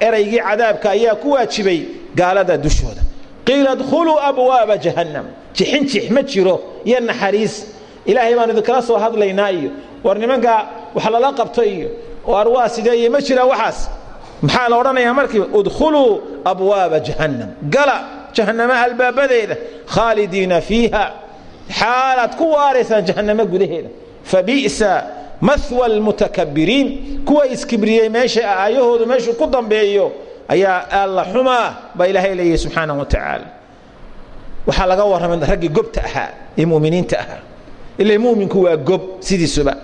eraygii cadaabka ayaa ku waajibay gaalada dushooda. Qiila dkhuluu abwaaba jahannam. Jixin jix ma jiro. Iyo naxariis. Ilaahay baanu idinkala soo hadlaynaa iyo war nimanka wax lala qabto iyo war waa sideeye ma jira waxaas. Maxaa la odhanayaa markiiba udkhuluu abwaaba jahannam. Gala jahannama albaabadeeda khaalidiina fiiha xaalaad ku waaraysaan jahannamo gudaheeda. Fabi'sa mahwa almutakabiriin kuwa iskibriyey meesha aayahoodu meeshuu ku dambeeyo ayaa alla xumaa baa ilaahay leeyahy subxaanahu wa tacaala. Waxaa laga warramay raggii gobta ahaa ee muminiinta ahaa. Ila muminku waa gob sidiisuba.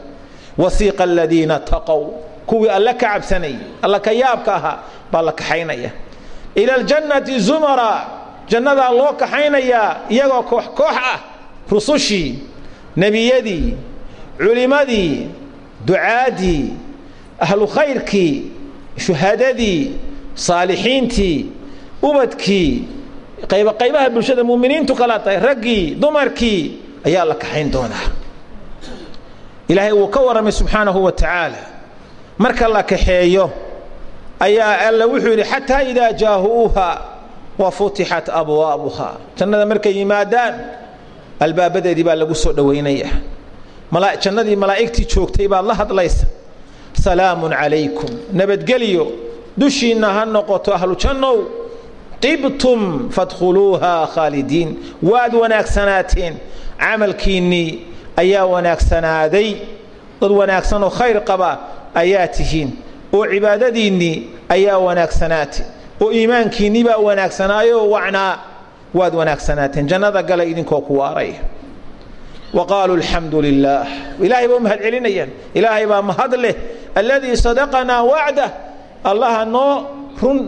Wasiiqa aladiina taqow kuwii alle ka cabsanayay alla ka yaabka ahaa baa la kaxaynaya. Ila aljannati zumara jannadaa loo kaxaynayaa iyagoo koox koox ah rusushii nebiyadii culimmadii ducaadii ahlu khayrkii shuhadadii saalixiintii ubadkii qayba qaybaha bulshada muminiintu kala tahay raggii dumarkii ayaa la kaxayn doonaa. Ilaahay wuu ka warramay subxaanahu wa tacaala. Marka la kaxeeyo ayaa alla wuxuu yidhi xataa idaa jaahuuha wa futixat abwaabuha. Jannada markay yimaadaan albaabadeedii baa lagu soo dhowaynaya jannadii malaa'igtii joogtay baad la hadlaysa salaamun calaykum. Nabadgelyo dushiinna ha noqoto ahlu jannow tibtum fadkhuluuha khaalidiin. Waad wanaagsanaateen camalkiinnii ayaa wanaagsanaaday dad wanaagsan oo khayr qaba ayaa tihiin oo cibaadadiinnii ayaa wanaagsanaatay oo iimaankiinnii baa wanaagsanaayoo wacnaa waad wanaagsanaateen jannada gala idinkoo ku waaraya wa qaaluu alxamdu lilaah ilaahay baa u mahad celinayaan ilaahay baa mahad leh alladii sadaqanaa wacdah allaha noo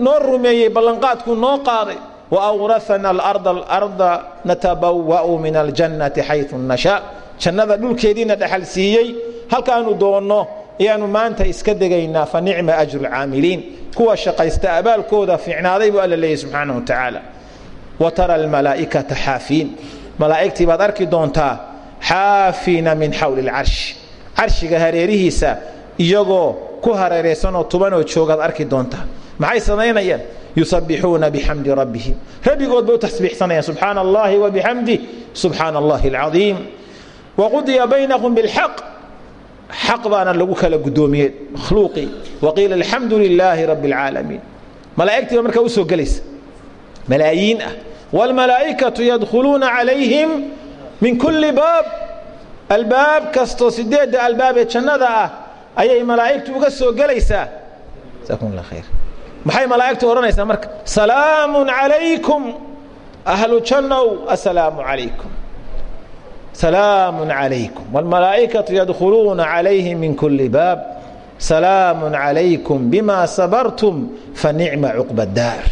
noo rumeeyey ballanqaadkuu noo qaaday. Wa awrahana alarda alarda natabawa'u min aljannati xayu nashaa jannada dhulkeediina dhaxal siiyey. Halkaanu doonno ayaanu maanta iska degaynaa fa nicma ajru lcaamiliin kuwa shaqaysta abaalkooda fiicnaaday buu alla leeyahy subxaanahu wa tacaala. Wa tara almalaa'ikata xaafiin. Malaa'igtii baad arki doontaa xaafiina min xawli lcarshi carshiga hareerihiisa iyagoo ku hareeraysanoo tubanoo joogaad arki doontaa. Maxay samaynayaan? Yusabbixuuna bixamdi rabbihim. Rabbigood bay u tasbiixsanayaan subxaana allahi wabixamdih subxaana allahi alcadiim waqudiya baynahum bilxaq xaq baana lagu kala guddoomiyey makhluuqii. Waqiila alxamdu lilaahi rabbi alcaalamiin malaa'igtii baa markaa u soo gelaysa. Malaayiin ah. Waalmalaa'ikatu yadkhuluuna calayhim min kulli baab. Albaab kastoo sideedda albaab ee jannada ah ayay malaa'igtu uga soo gelaysaa. Jasakum allah khayr. Maxay malaa'igtu odhanaysaa marka? Salaamun calaykum ahlu jannow assalaamu calaykum calaykum waalmalaa'ikatu yadkhuluuna calayhim min kulli baab salaamun calaykum bima sabartum fa nicma cuqba daar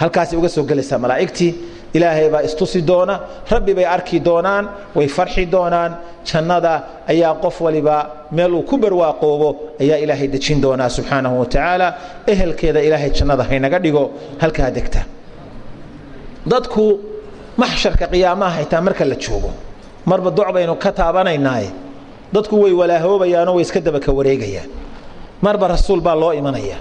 halkaasay uga soo gelaysaa malaa'igtii ilaahay baa istusi doona rabbi bay arki doonaan way farxi doonaan jannada ayaa qof waliba meel uu ku barwaaqoobo ayaa ilaahay dejin doonaa subxaanahu wa tacaala ehelkeeda ilaahay jannada haynaga dhigo halkaa degta dadku maxsharka qiyaamaha xitaa marka la joogo marba doc ka taabanaynaaye. Dadku way walaahoobayaanoo way iska dabaka wareegayaan. Marba rasuul baa loo imanaya.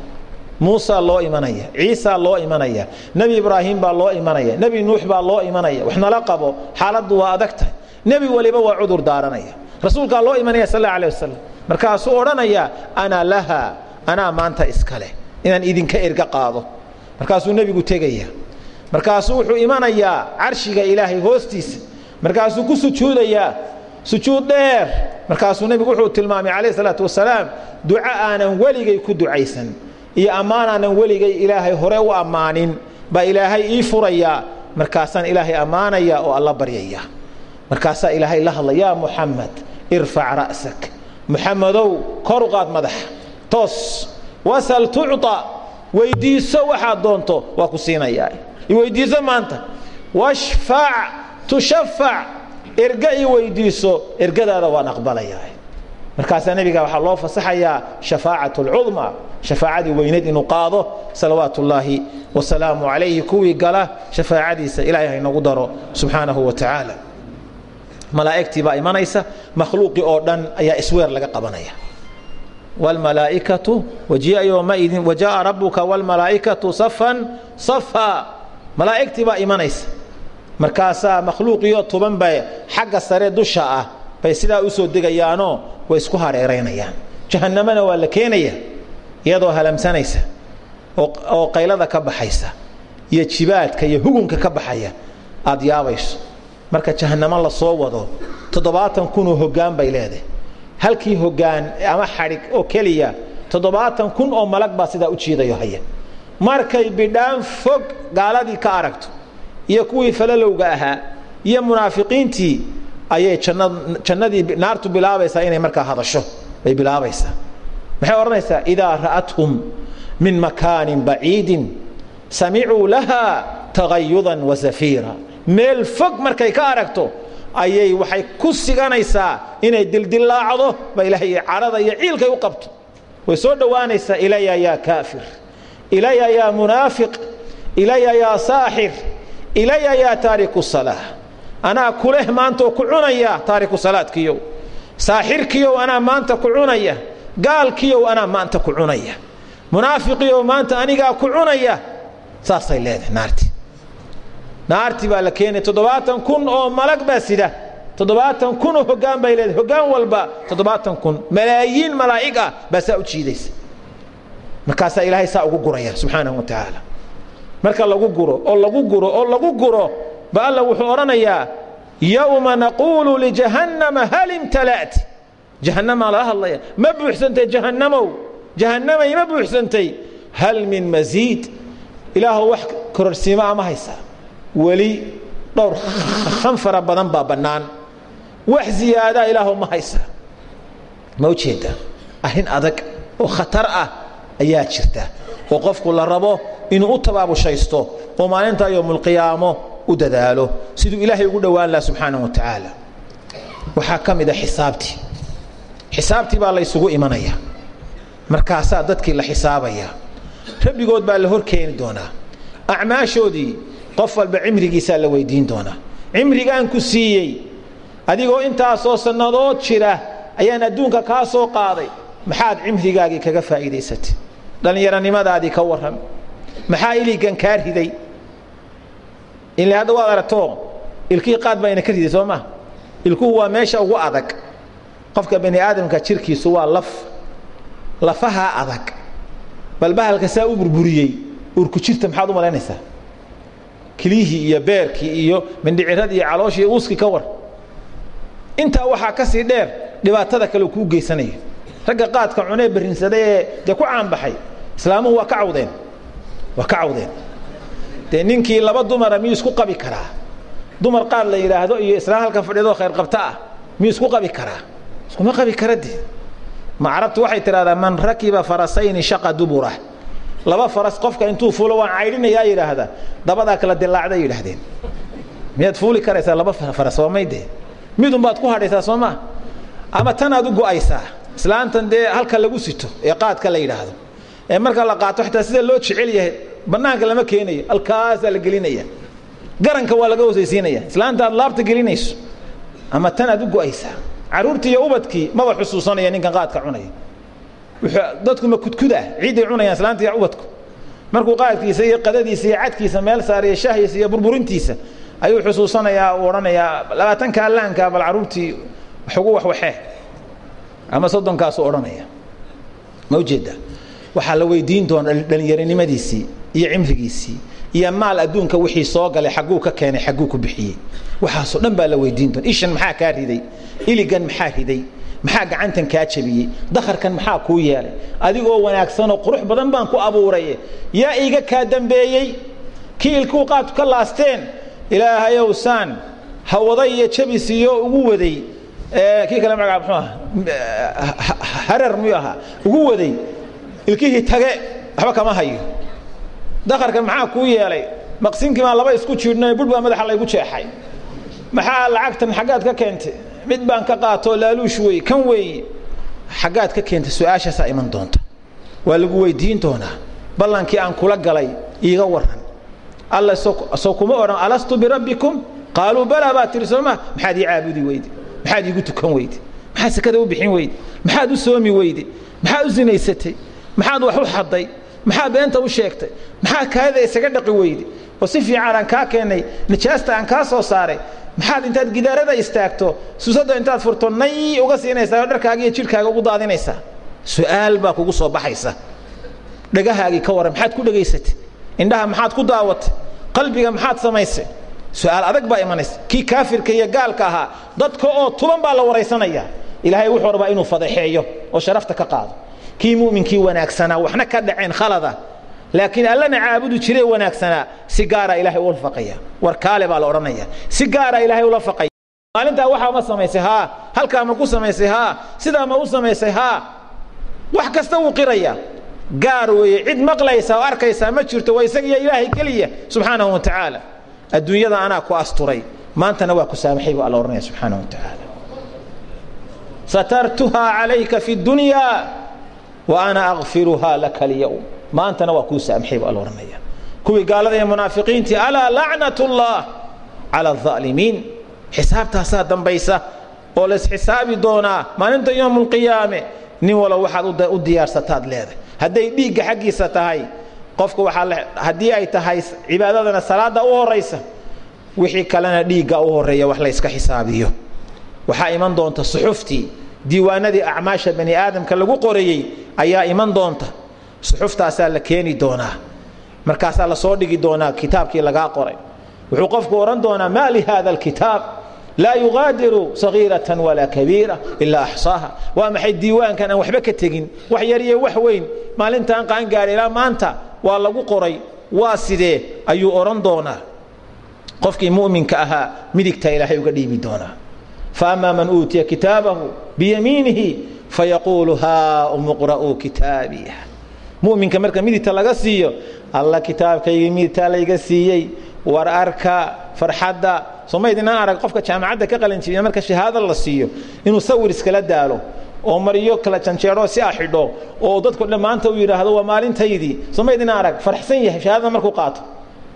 Muusa loo imanaya. Ciisa loo imanaya. Nebi ibraahim baa loo imanaya. Nebi nuux baa loo imanaya. Wax nala qabo. Xaaladdu waa adag tahay. Nebi waliba waa cudur daaranaya. Rasuulkaa loo imanaya sal alla wasalam markaasuu odhanaya ana laha. Anaa maanta iska leh. Inaan idinka erga qaado. Markaasuu nebigu tegaya markaasuu wuxuu imanayaa carshiga ilaahay hoostiisa markaasuu ku sujuudayaa sujuud dheer. Markaasuu nebigu wuxuu tilmaamay calayh salaatu wasalaam duco aanan weligay ku ducaysan iyo ammaanaanan weligay ilaahay hore u ammaanin baa ilaahay ii furayaa markaasaan ilaahay ammaanaya oo alla baryaya. Markaasaa ilaahay la hadla yaa muxamed irfac ra'sak. Muxamedow kor u qaad madaxa toos wasal tucطa weydiiso waxaad doonto waa ku siinayaa. Iweydiiso maanta washfac tushafac erga i weydiiso ergadaada waan aqbalayaa markaasaa nebiga waxaa loo fasaxayaa shafaacat alcudma shafaacadii weyneed inuu qaado salawaat ullaahi wasalaamu calayhi kuwii gala shafaacadiisa ilaahay haynagu daro subxaanahu wa tacaala malaa'igtii baa imanaysa makhluuqii oo dhan ayaa isweer laga qabanaya wاlmalaaئikaةu wajiia yowmaidin wajaءa rabuka wاlmalaaئikaةu safan safa malaa'igtii baa imanaysa markaasaa makhluuqiyo tuban bay xagga sare dusha ah bay sidaa u soo degayaanoo way isku hareeraynayaan. Jahannamana waa la keenaya iyadoo halamsanaysa oo qaylada ka baxaysa iyo jibaadka iyo hugunka ka baxaya aad yaabayso. Marka jahannamo la soo wado toddobaatan kunoo hoggaan bay leedahay. Halkii hoggaan ama xadhig oo keliya toddobaatan kun oo malag baa sidaa u jiidayo haya. Markay bidhaan fog gaaladii ka aragto iyo kuwii falalowga ahaa iyo munaafiqiintii ayay jannadii naartu bilaabaysaa inay markaa hadasho bay bilaabaysaa. Maxay odhanaysaa? Idaa ra'athum min makaanin baciidin samicuu laha tagayudan wa zafiira meel fog markay ka aragto ayay waxay ku siganaysaa inay dildillaacdo ba ilaahay cadhada iyo ciilkay u qabto. Way soo dhowaanaysaa ilaya yaa kaafir ilaya yaa munaafiq ilaya yaa saaxir ilaya yaa taariku salaa anaa kuleh maantaoo ku cunaya taariku salaadkiyow saaxirkiyow anaa maanta ku cunaya gaalkiyow anaa maanta ku cunaya munaafiqiyow maanta anigaa ku cunaya saasay leedahay naarti naarti baa la keenay toddobaatan kun oo malag baa sida toddobaatan kun oo hoggaan bay leedahay hoggaan walba toddobaatan kun malaayiin malaa'ig ah baa saa u jiidaysa markaasaa ilaahay saa ugu guraya subxaanahu wa tacaala marka lagu guro oo lagu guro oo lagu guro ba alla wuxuu odhanayaa yowma naquulu lijahannama hal imtala'ti jahannamaa lala hadlaya. Ma buuxsantay jahannamow? Jahannamay ma buuxsantay? Hal min masiid ilaahow wax kororsiima ama haysaa weli dhowr kan fara badan baa bannaan. Wax ziyaadaa ilaahow ma haysaa ma u jeedaa? Arrin adag oo khatar ah ayaa jirta oo qofku la rabo inuu u tabaabushaysto oo maalintaa yowmulqiyaamo u dadaalo. Siduu ilaahay ugu dhowaan laha subxaanahu wa tacaala. Waxaa ka mid a xisaabtii. Xisaabtii baa laysugu imanaya. Markaasaa dadkii la xisaabaya. Rabbigood baa la hor keeni doonaa. Acmaashoodii qof walba cimrigiisaa la weydiin doonaa. Cimrigaan ku siiyey. Adigoo intaasoo sannadood jira ayaan adduunka kaa soo qaaday. Maxaad cimrigaagii kaga faa'iidaysatay dhallinyaronimadaadii ka warran. Maxaa iligan kaa riday? Ile hadda waad aragto ilkii qaad baa ka riday soo maa ilkuhu waa meesha ugu adag. Qofka bani aadamka jirkiisu waa laf lafahaa adag. Bal bahalka saa u burburiyey urku jirta maxaad u malaynaysaa? Kilihii iyo beerkii iyo mindhiciradii iyo calooshii uuskii ka war. Intaa waxaa ka sii dheer dhibaatada kale kuu geysanayo ragga qaadka cunee berrinsaday ee dee ku caanbaxay islaamuhu waa ka cawdeen. Waa ka cawdeen. Dee ninkii laba dumara miyuu isku qabi karaa. Dumar qaad la yidhaahdo iyo islaan halkan fadhiyadoo khayr qabta ah miyuu isku qabi karaa? Iskuma qabi kara dee. Ma carabtu waxay tidhahdaa man rakiba farasayni shaqa dubura. Laba faras qofka intuu fuulo waan caydhinayaa yidhaahda dabadaa kala dilaacday yidhaahdeen. Miyaad fuuli karaysaa laba faras waa mayde midunbaad ku hadhaysaa soo maa ama tanaad u go'aysaa? Islaantan dee halka lagu sito ee qaadka la yidhaahdo ee marka la qaato xitaa sida loo jecel yahay bannaanka lama keenayo halkaasaa la gelinaya garanka waa laga hosaysiinaya islaanta aad laabta gelinayso ama tan aad u go'aysaa. Caruurtii iyo ubadkii maba xusuusanaya ninkan qaadka cunaya. Dadku ma kudkudah ciidday cunayaan islaanta iyo ubadku. Markuu qaadkiisa iyo qadadiisa iyo cadkiisa meel saariyo shahyiisa iyo burburintiisa ayuu xusuusanayaa uu odhanayaa labaatanka allaanka bal caruurtii wax ugu waxwaxee ama soddonkaasuu odhanaya ma u jeedaa waxaa la weydiin doona dhallinyaronimadiisii iyo cimrigiisii iyo maal adduunka wixii soo galay xagguu ka keenay xagguu ku bixiyey. Waxaasoo dhan baa la weydiin doona ishan maxaa kaa riday? Iligan maxaa riday? Maxaa gacantan kaa jabiyey? Dakharkan maxaa kuu yeelay? Adigoo wanaagsanoo qurux badan baan ku abuuraye yaa iiga kaa dambeeyey? Kii ilkuu qaadku ka laasteen? Ilaahayow saan hawaday iyo jabis iyo ugu waday. Kii kale magaca muxuu aha harar miyuu ahaa? Ugu waday ilkihii tage waxba kama hayo. Dakharkan maxaa kuu yeelay? Maqsinkii baan laba isku jiidhnay budh baa madaxa laygu jeexay. Maxaa lacagtan xaggaad ka keentay? Mid baan ka qaatoo laaluush wey kan weeye xaggaad ka keentay su'aashaasaa iman doonta. Waa lagu weydiin doonaa. Ballankii aan kula galay iiga waran alla soo kuma odhan alastu birabbikum qaaluu balaa baad tiri sooma maxaad ii caabudi weyde maxaad iigu tukan weyde maxaad sakada u bixin weyde maxaad u soomi weyde maxaad u sinaysatay maxaad wax u xadday. Maxaad beenta u sheegtay. Maxaad kaadida isaga dhaqi weyde oo si fiican aan kaa keennay nijaasta aan kaa soo saaray. Maxaad intaad gidaarada istaagto. Suusada intaad furto nay uga siinaysaa oo dharkaaga iyo jidhkaaga ugu daadinaysaa. Su'aal baa kugu soo baxaysa. Dhagahaagii ka warran maxaad ku dhegaysatay. Indhaha maxaad ku daawatay. Qalbiga maxaad samaysay. Su'aal adag baa imanaysa. Kii kaafirka iyo gaalka ahaa dadka oo tuban baa la waraysanaya. Ilaahay wuxuu rabaa inuu fadaxeeyo oo sharafta ka qaado kii mu'minkii wanaagsanaa waxna ka dhaceen khalada. Laakiin allana caabudu jiree wanaagsanaa si gaara ilaahay ula faqaya. War kaale baa la odhanaya. Si gaara ilaahay ula faqaya. Maalintaa waxaa ma samaysay haa halkaa ma ku samaysay haa sidaa ma u samaysay haa wax kasta wuu qiraya. Gaar weeye cid maqlaysa oo arkaysaa ma jirto waa isagiyo ilaahay keliya. Subxaanahu wa tacaala. Adduunyada anaa ku asturay. Maantana waa ku saamaxay buu alla odhanaya subxaanahu wa tacaala. Satartuhaa calayka fi dunyaa wa ana akfiruhaa laka alyowm maantana waa kuu saamaxay buu alla odhanaya kuwii gaalada iyo munaafiqiintii alaa lacnat ullah cala alظaalimiin xisaabtaasaa dambaysa oo laysxisaabi doonaa maalinta yowm alqiyaame nin walo waxaad u diyaarsataad leedahay. Hadday dhiigga xaggiisa tahay qofka waxaa haddii ay tahay cibaadadana salaada u horaysa wixii kalena dhiigga u horreeya wax layska xisaabiyo. Waxaa iman doonta suxuftii diiwaanadii acmaasha bani aadamka lagu qorayey ayaa iman doonta. Suxuftaasaa la keeni doonaa. Markaasaa la soo dhigi doonaa kitaabkii lagaa qoray. Wuxuu qofku odhan doonaa maa lihada alkitaab? Laa yugaadiru sagiiratan walaa kabiira ilaa axsaaha. Waa maxay diiwaankan aan waxba ka tegin? Wax yar iyo wax weyn maalintaan qaangaadha ilaa maanta waa lagu qoray waa sidee? Ayuu odhan doonaa. Qofkii mu'minka ahaa midigtaa ilaahay uga dhiibi doonaa faama man uutiya kitaabahu biyamiinihi fayaquulu haaum iqra'uu kitaabiya mu'minka marka midigta laga siiyo alla kitaabkaygii midigtaa layga siiyey war arka farxadda somaydinaan arag qofka jaamacadda ka qalanjibiya marka shahaado la siiyo inuu sawir iskala daalo oo mariyo kala janjeero si a xidho oo dadko dhan maanta uu yidhaahdo waa maalintaydii somaydinaan arag farxsan yahay shahaadada markuu qaato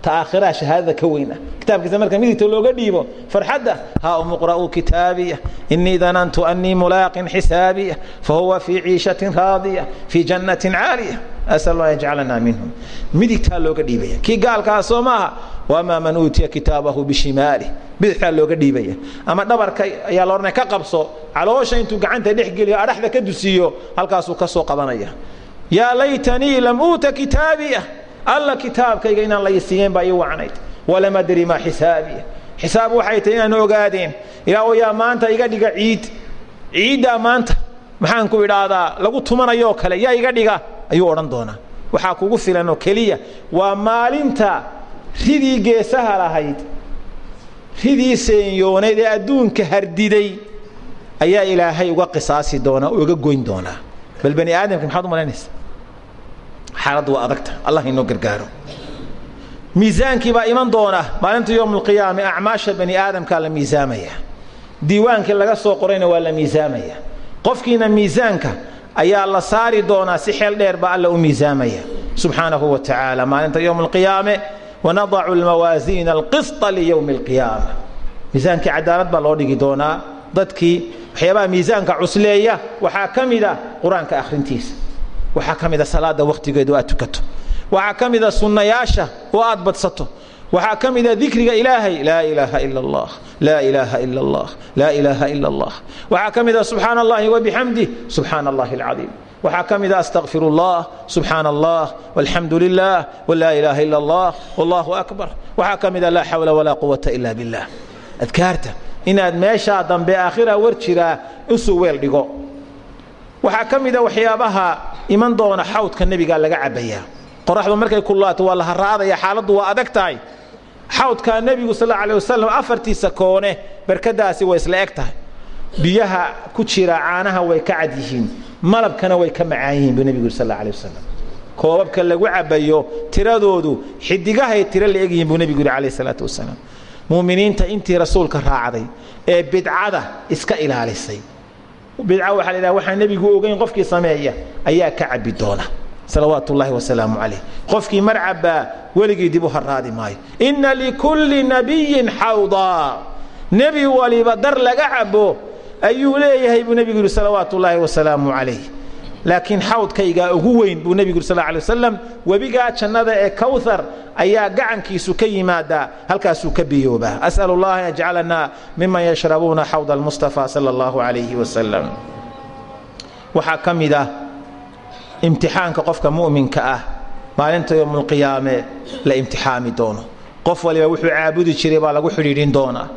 ta aakhiraha shahaadada ka weyn ah. Kitaabkiisa marka midigta looga dhiibo farxadda haa um iqra'uu kitaabiya inii danantu annii mulaaqin xisaabiya fahuwa fii ciishatin raadiya fii jannatin caaliya asal allah yajcalana minhum. Midigtaa looga dhiibaya. Kii gaalkaa soo maaha wamaa man uutiya kitaabahu bishimaalih bidixtaa looga dhiibaya. Ama dhabarka ayaa la odhanaya ka qabso caloosha intuu gacanta dhex geliyo adhaxda ka dusiiyo halkaasuu ka soo qabanaya. Yaa laytanii lam uuta kitaabiya alla kitaabkayga inaan la siiyeen baa ii wacnayd. Walam adri maa xisaabiya xisaab waxay tahay inaan ogaadeen ilaa yaa maanta iga dhiga ciid. Ciiddaa maanta maxaan ku idhaahdaa lagu tumanayoo kale yaa iga dhiga ayuu odhan doonaa. Waxaa kugu filan oo keliya waa maalinta ridii geesaha lahayd ridii senyoonayd ee adduunka hardiday ayaa ilaahay uga qisaasi doonaa oo uga goyn doonaa. Bal bani aadamka maxaad u malaynaysa xaaladdu waa adagta. Allah inoo gargaaro. Miisaankii baa iman doona maalinta yowm alqiyaame acmaasha bani aadamkaa la miisaamaya. Diiwaankii laga soo qorayna waa la miisaamaya. Qofkiina miisaanka ayaa la saari doonaa si xeel dheer baa alla u miisaamaya. Subxaanahu wa tacaala maalinta yowm alqiyaame wanadacu almawaasiina alqisطa liyowmi alqiyaama miisaankii cadaalad baa loo dhigi doonaa. Dadkii waxyaabaha miisaanka cusleeya waxaa ka mida qur'aanka akhrintiisa waxaa ka mida salaada wakhtigeedu aad tukato. Waxaa ka mida sunnayaasha oo aad badsato. Waxaa ka mida dikriga ilaahay laa ilaaha ila allah laa ilaaha ila allah laa ilaaha ila allah. Waxaa ka mida subxaana allahi wabixamdih subxaana allahi alcadiim. Waxaa ka mida astaqfir اllah subxaana allah walxamdu lilah wlaa ilaaha ila allah wallahu akbar. Waxaa ka mida laa xawla walaa quwata ila billah. Adkaarta inaad meeshaa dambe aakhira war jiraa usuu weel dhigo waxaa ka mida waxyaabaha iman doona xawdka nebigaa laga cabayaa qoraxdu markay kulaato waa la haraadaya xaaladdu waa adag tahay. Xawdkaa nebigu sal alla alay afartiisa koone barkadaasi way isla eg tahay. Biyaha ku jira caanaha way ka cad yihiin malabkana way ka macaan yihiin buu nebigu sal alla koobabka lagu cabayo tiradoodu xidigahay tiro la egyihiin buu nebigu yidhi calayh salaatu wasalaam muuminiinta intii rasuulka raacday ee bidcada iska ilaalisay bidca waxaa la waxaan nebigu ogeyn qofkii sameeya ayaa ka cabbi doona. Salawaatu ullaahi wasalaamu calayh. Qofkii mar cabbaa weligii dib u harraadi maayo. Inna likulli nabiyin xawdaa nebi waliba dar laga cabbo ayuu leeyahay buu nebigu yidhi salawaatu ullaahi wasalaamu calayh laakiin xawdkaygaa ugu weyn buu nebigu sal alay wasalam webigaa jannada ee kawthar ayaa gacankiisu ka yimaadaa halkaasuu ka biyoobaa as'al allah an yajcalana miman almustafa sala allahu calayhi wasalam waxaa ah imtixaanka qofka mu'minka ah maalinta yowmulqiyaame la imtixaami doono. Qof waliba wuxuu caabudi jiray baa lagu xidhiidhin doonaa.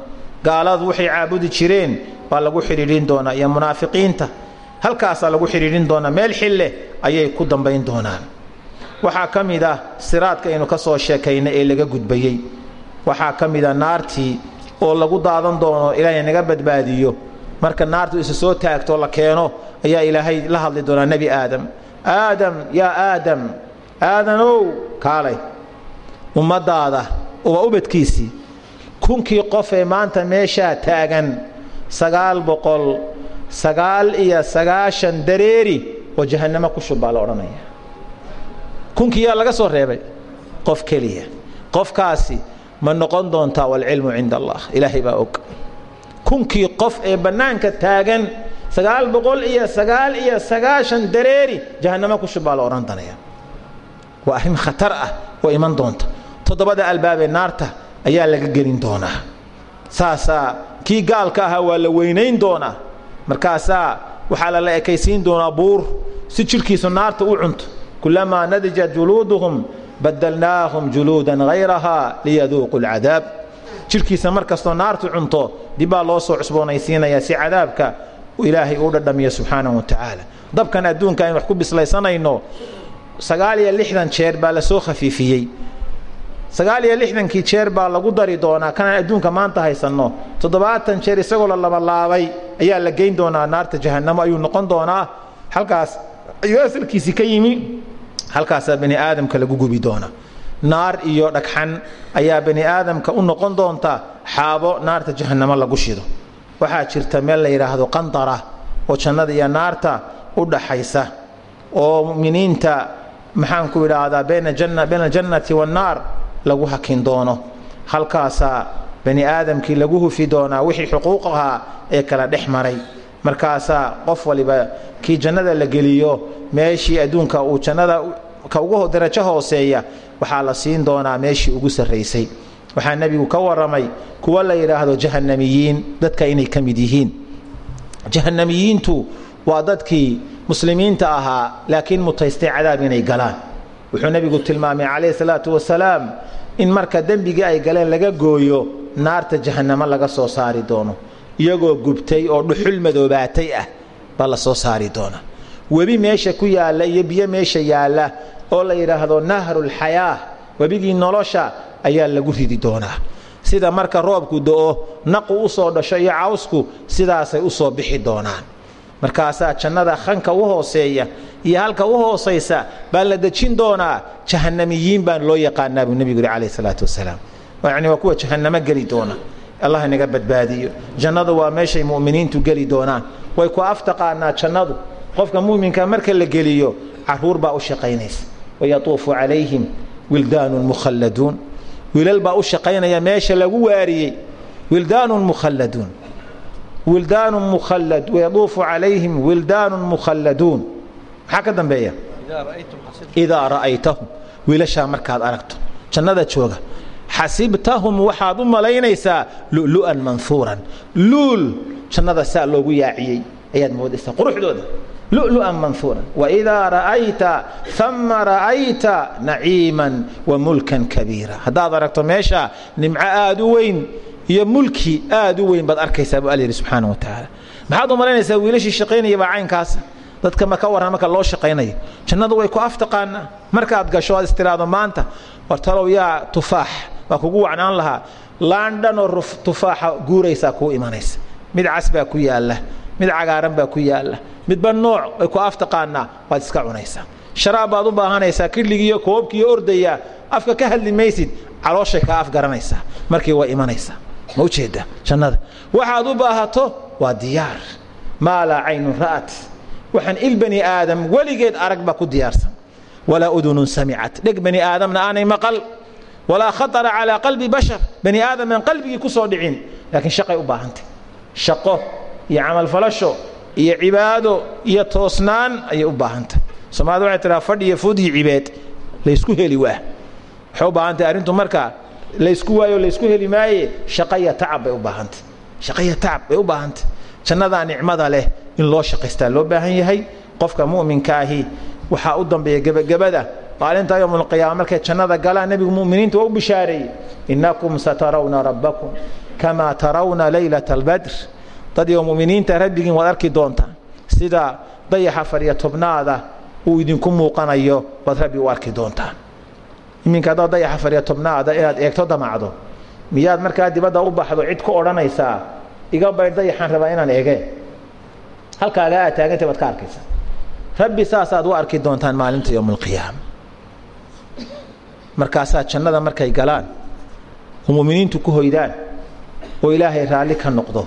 Gaaladu waxay caabudi jireen baa lagu xidhiidhin doonaa. Iyo munaafiqiinta halkaasaa lagu xidhiidhin doonaa meel xille ayay ku dambayn doonaan. Waxaa ka mid ah siraadka aynu ka soo sheekayna ee laga gudbayey. Waxaa ka mid a naartii oo lagu daadan doono ilaahay naga badbaadiyo. Marka naartu isa soo taagto la keeno ayaa ilaahay la hadli doonaa nebi aadam. Aadam yaa aadam aadanow kaalay. Ummadaada waa ubadkiisii kunkii qof ee maanta meeshaa taagan sagaal boqol sagaal iyo sagaashan dareeri oo jahannamo ku shub baa la odhanaya. Kunkii yaa laga soo reebay qof keliya. Qofkaasi ma noqon doontaa walcilmu cinda allah ilaahay baa og. Kunkii qof ee bannaanka taagan sagaal boqol iyo sagaal iyo sagaashan dareeri jahannamo ku shub baa la odhan danaya. Waa arrin khatar ah oo iman doonta. Toddobada albaabee naarta ayaa laga gelin doonaa. Saasaa kii gaalka ahaa waa la weynayn doonaa markaasaa waxaa lala ekaysiin doonaa buur si jidhkiisu naarta u cunto kulamaa nadijat juluuduhum badalnaahum juluudan hayrahaa liyaduuqu lcadaab jidhkiisa mar naartu cunto dibbaa loo soo cusboonaysiinayaa si cadaabka ilaahay uu dhadhamiyo subxaanahu wa tacaala. dabkan adduunka aynu wax ku bislaysanayno sagaal iyo lixdan jeer baa la soo khafiifiyey. sagaal iyo jeer baa lagu dari doonaa kanaan adduunka maanta haysanno toddobaatan jeer isagoo la labalaabay ayaa la geyn doonaa naarta jahannamo ayuu noqon doonaa. Halkaas ayuu asalkiisii ka yimi halkaasaa bani aadamka lagu gubi doona. Naar iyo dhagxan ayaa bani aadamka u noqon doonta xaabo naarta jahannamo lagu shido. Waxaa jirta meel la yidhaahdo qandara oo jannada iyo naarta u dhaxaysa oo muminiinta maxaanku idhaahdaa bayna aljannati wannaar lagu hakin doono. Halkaasaa bani aadamkii lagu hufi doonaa wixii xuquuq ahaa ee kala dhex maray. Markaasaa qof waliba kii jannada la geliyo meeshii adduunka uu jannada ka ugu darajo hooseeya waxaa la siin doonaa meeshii ugu sarraysay. Waxaa nebigu ka waramay kuwa la yidhaahdo jahannamiyiin dadka inay ka mid yihiin. Jahannamiyiintu waa dadkii muslimiinta ahaa laakiin mutaystay cadaab inay galaan. Wuxuu nebigu tilmaamay calayhi salaatu wasalaam in marka dembigii ay galeen laga gooyo naarta jahannamo laga soo saari doono. Iyagoo gubtay oo dhuxul madoobaatay ah baa la soo saari doona. Webi meesha ku yaalla iyo biyo meesha yaalla oo la yidhaahdo nahrulxayaa webigii nolosha ayaa lagu ridi doonaa sida marka roobku do-o naqu u soo dhasho iyo cawsku sidaasay u soo bixi doonaan markaasaa jannada khanka u hooseeya iyo halka u hoosaysa baa la dejin doonaa jahannamiyiin baan loo yaqaanaa buu nebigu yidhi calayhi salaatu wasalaam. Yacni waa kuwa jahannamo geli doona. Allah inaga badbaadiyo. Jannadu waa meeshay mu'miniintu geli doonaan. Way ku aftaqaanaa jannadu. Qofka mu'minka marka la geliyo carruur baa u shaqaynaysa. Wayatuufu calayhim wildaanun mukhalladuun. Wiilal baa u shaqaynaya meesha lagu waariyey. Wildaanun mukhalladuun wildaanun mukhallad wayaduufu calayhim wildaanun mukhalladuun maxaa ka dambeeya? Idaa ra'aytahum. Wiilashaa markaad aragto. Jannada jooga. Xasibtahum waxaad u malaynaysaa lu'lu'an manhuuran luul jannada saa loogu yaaciyey. Ayaad moodaysaa quruxdooda. Lu'lu'an manhuuran waidaa ra'ayta ama ra'ayta naciiman wa mulkan kabiira. Haddaad aragto meesha nimco aad u weyn iyo mulki aad u weyn baad arkaysaa buu alla yidhi subxaana wa tacaala. Maxaad u malaynaysaa wiilashii shaqaynaya baa caynkaasa dadka ma ka warran marka loo shaqaynayo jannadu way ku aftaqaanaa. Markaad gasho aad istiraado maanta war talow yaa tufaax waa kugu wacnaan lahaa. Laandhanoo tufaaxa guuraysaa kuu imanaysa. Mid cas baa ku yaalla mid cagaaran baa ku yaalla midba nooc way ku aftaqaanaa waad iska cunaysaa. Sharaab baad u baahanaysaa kidhligiiyo koobkiiyo ordaya afka ka hadli maysid calooshay kaa afgaranaysaa markii way imanaysaa ma ujeeda jannada waxaad u baahato? Waa diyaar. Maa laa caynun ra'at. Waxaan il bani aadam weligeed arag baa ku diyaarsan. Walaa udunun samicat dheg bani aadamna aanay maqal. Walaa khatara calaa qalbi bashar. Bani aadamaan qalbigii ku soo dhicin. Laakiin shaqay u baahantay shaqo iyo camalfalasho iyo cibaado iyo toosnaan ayay u baahantay soomaalida waxay tiraa fadhi iyo fud iyo cibeed laysku heli waa. Waxay u baahantahy arrintu markaa laysku waayo laysku heli maaye shaqaya tacab bay u baahantay. Shaqaya tacab bay u baahantay. Jannadaa nicmada leh in loo shaqaystaa loo baahan yahay. Qofka mu'minka ahi waxaa u dambeeya gebagabada maalinta yowmulqiyaama markay jannada galaan nebigu mu'miniinta waa u bishaareeyey. Innakum satarawna rabbakum kamaa tarawna laylata albadr. Dad iyo mu'miniinta rabbigiin waad arki doontaan sida dayaxa fadhiya tobnaada uu idinku muuqanayo waad rabbi u arki doontaan iminka haddaad dayaxa fadhiya tobnaada inaad eegto damacdo. Miyaad markaa dibadda u baxdo cid ku odhanaysaa? Iga baydh rabaa inaan eege. Halkaagaa aad taagantay baad ka arkaysaa. Rabbi saasaad u arki doontaan maalinta yowma alqiyaama markaasaa jannada markay galaan oo mu'miniintu ku hoydaan oo ilaahay raalli ka noqdo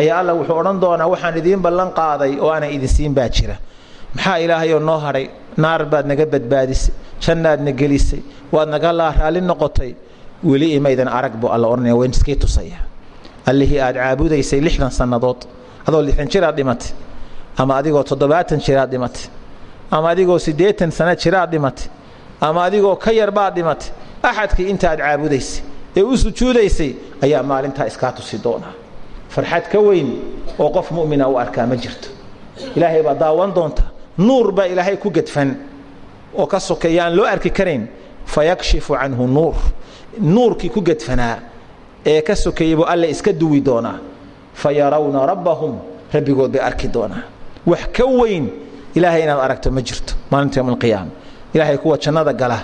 ayaa alla wuxuu odhan doonaa waxaan idiin ballan qaaday oo aanan idinsiin baa jira maxaa ilaahayoo noo hadhay naar baad naga badbaadisay jannaadna gelisay waad naga laa raalli noqotay. Weli imaydan arag buu alla odhanaya wayn iskii tusaya. Allihii aad caabudaysay lixdan sannadood adoo lixdan jiraad dhimatay ama adigoo toddobaatan jiraad dhimatay ama adigoo siddeetan sano jiraad dhimatay ama adigoo ka yar baad dhimatay. Axadkii intaaad caabudaysay ee u sujuudaysay ayaa maalintaa iskaa tusi doonaa. Farxad ka weyn oo qof mu'mina u arkaa ma jirto. Ilaahay baa daawan doonta nuur baa ilaahay ku gedfan oo ka sokeeya aan loo arki karayn fayakshifu canhu nuur. Nuurkii ku gedfanaa ee ka sokeeyey buu alle iska duwi doonaa. Fa yarawna rabbahum rabbigood bay arki doonaa. Wax ka weyn ilaahay inaad aragto ma jirto maalinta yowm alqiyaama ilaahay kuwa jannada gala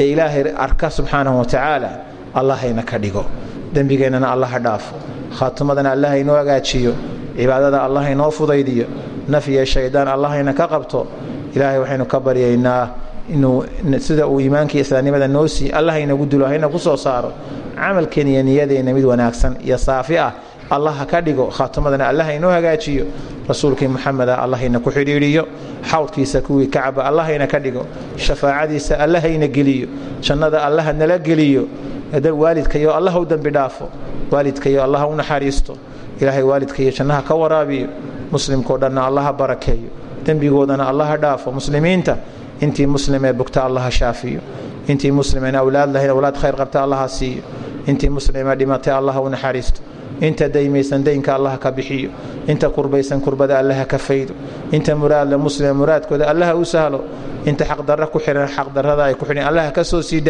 ee ilaahay arka subxaanahu wa tacaala allahayna ka dhigo. Dembigeennana allaha dhaafo khaatimadana allah inoo hagaajiyo. Cibaadada allah inoo fudaydiyo nafyiyo shaydaan allahayna ka qabto ilaahay waxaynu ka baryaynaa inuu sida uu iimaankii islaamnimada noo siiy allah inagu dulo hayna ku soo saaro. Camalkeen iyo niyadeenna mid wanaagsan iyo saafi ah allaha ka dhigo khaatimadana allaha inoo hagaajiyo. Rasuulkii muxameda allahayna ku xidhiidhiyo. Xawdkiisa kuwii kacaba allahayna ka dhigo. Shafaacadiisa allahayna geliyo. Jannada allaha nala geliyo. Waalidkayo allah u dembi dhaafo. Waalidkayo allaha u naxariisto ilaahay waalidkayo jannaha ka waraabiyo muslimkao dhanna allaha barakeeyo. Dembigoodana allaha dhaafo. Muslimiinta intii muslimee bugta allaha shaafiyo. Intii muslimeen awlaad lahayn awlaad khayr qabta allaha siiyo. Intii muslimee dhimatay allaha u naxariisto. Inta daymaysan daynka allaha ka bixiyo. Inta kurbaysan kurbada allaha ka faydo. Inta muraadle muslime muraadkooda allaha u sahlo. Inta xaqdarra ku xihan xaqdarrada ay ku xidhan allaha ka soo sii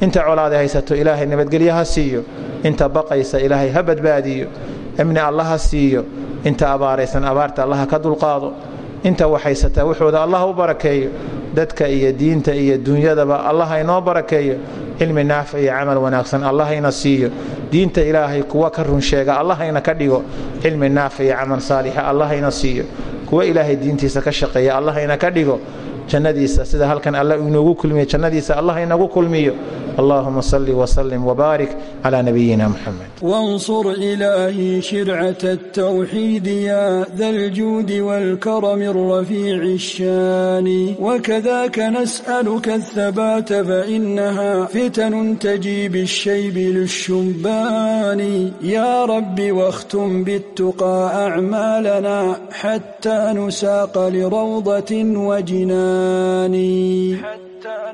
inta colaada haysato ilaahay nabadgelye ha siiyo. Inta baqaysa ilaahay ha badbaadiyo amni allaha siiyo. Inta abaaraysan abaarta allaha ka dulqaado inta waxaysataa wuxooda allah u barakeeyo. Dadka iyo diinta iyo dunyadaba allah inoo barakeeyo. Cilmi naafic iyo camal wanaagsan allahayna siiyo. Diinta ilaahay kuwa ka run sheega allahayna ka dhigo. Cilmi naafic iyo camal saalixa allahayna siiyo. Kuwa ilaahay diintiisa ka shaqeeya allahayna ka dhigo jannadiisa sida halkan alla inoogu kulmiyo jannadiisa allah inagu kulmiyo. Allahuma salli wslim wbaarik cla nabiyina muxamed wاnsur ilaahi shircaة التwxiid ya da اljuud wاlkarm الrafiic الshani wkadaka nasأlka الhabaat fainaha fitn tji bالshayb lلshubani ya rabi wاkhtum bالتqى أcmaalna xtى nusaaqa lrawdaة wjna الثاني حتى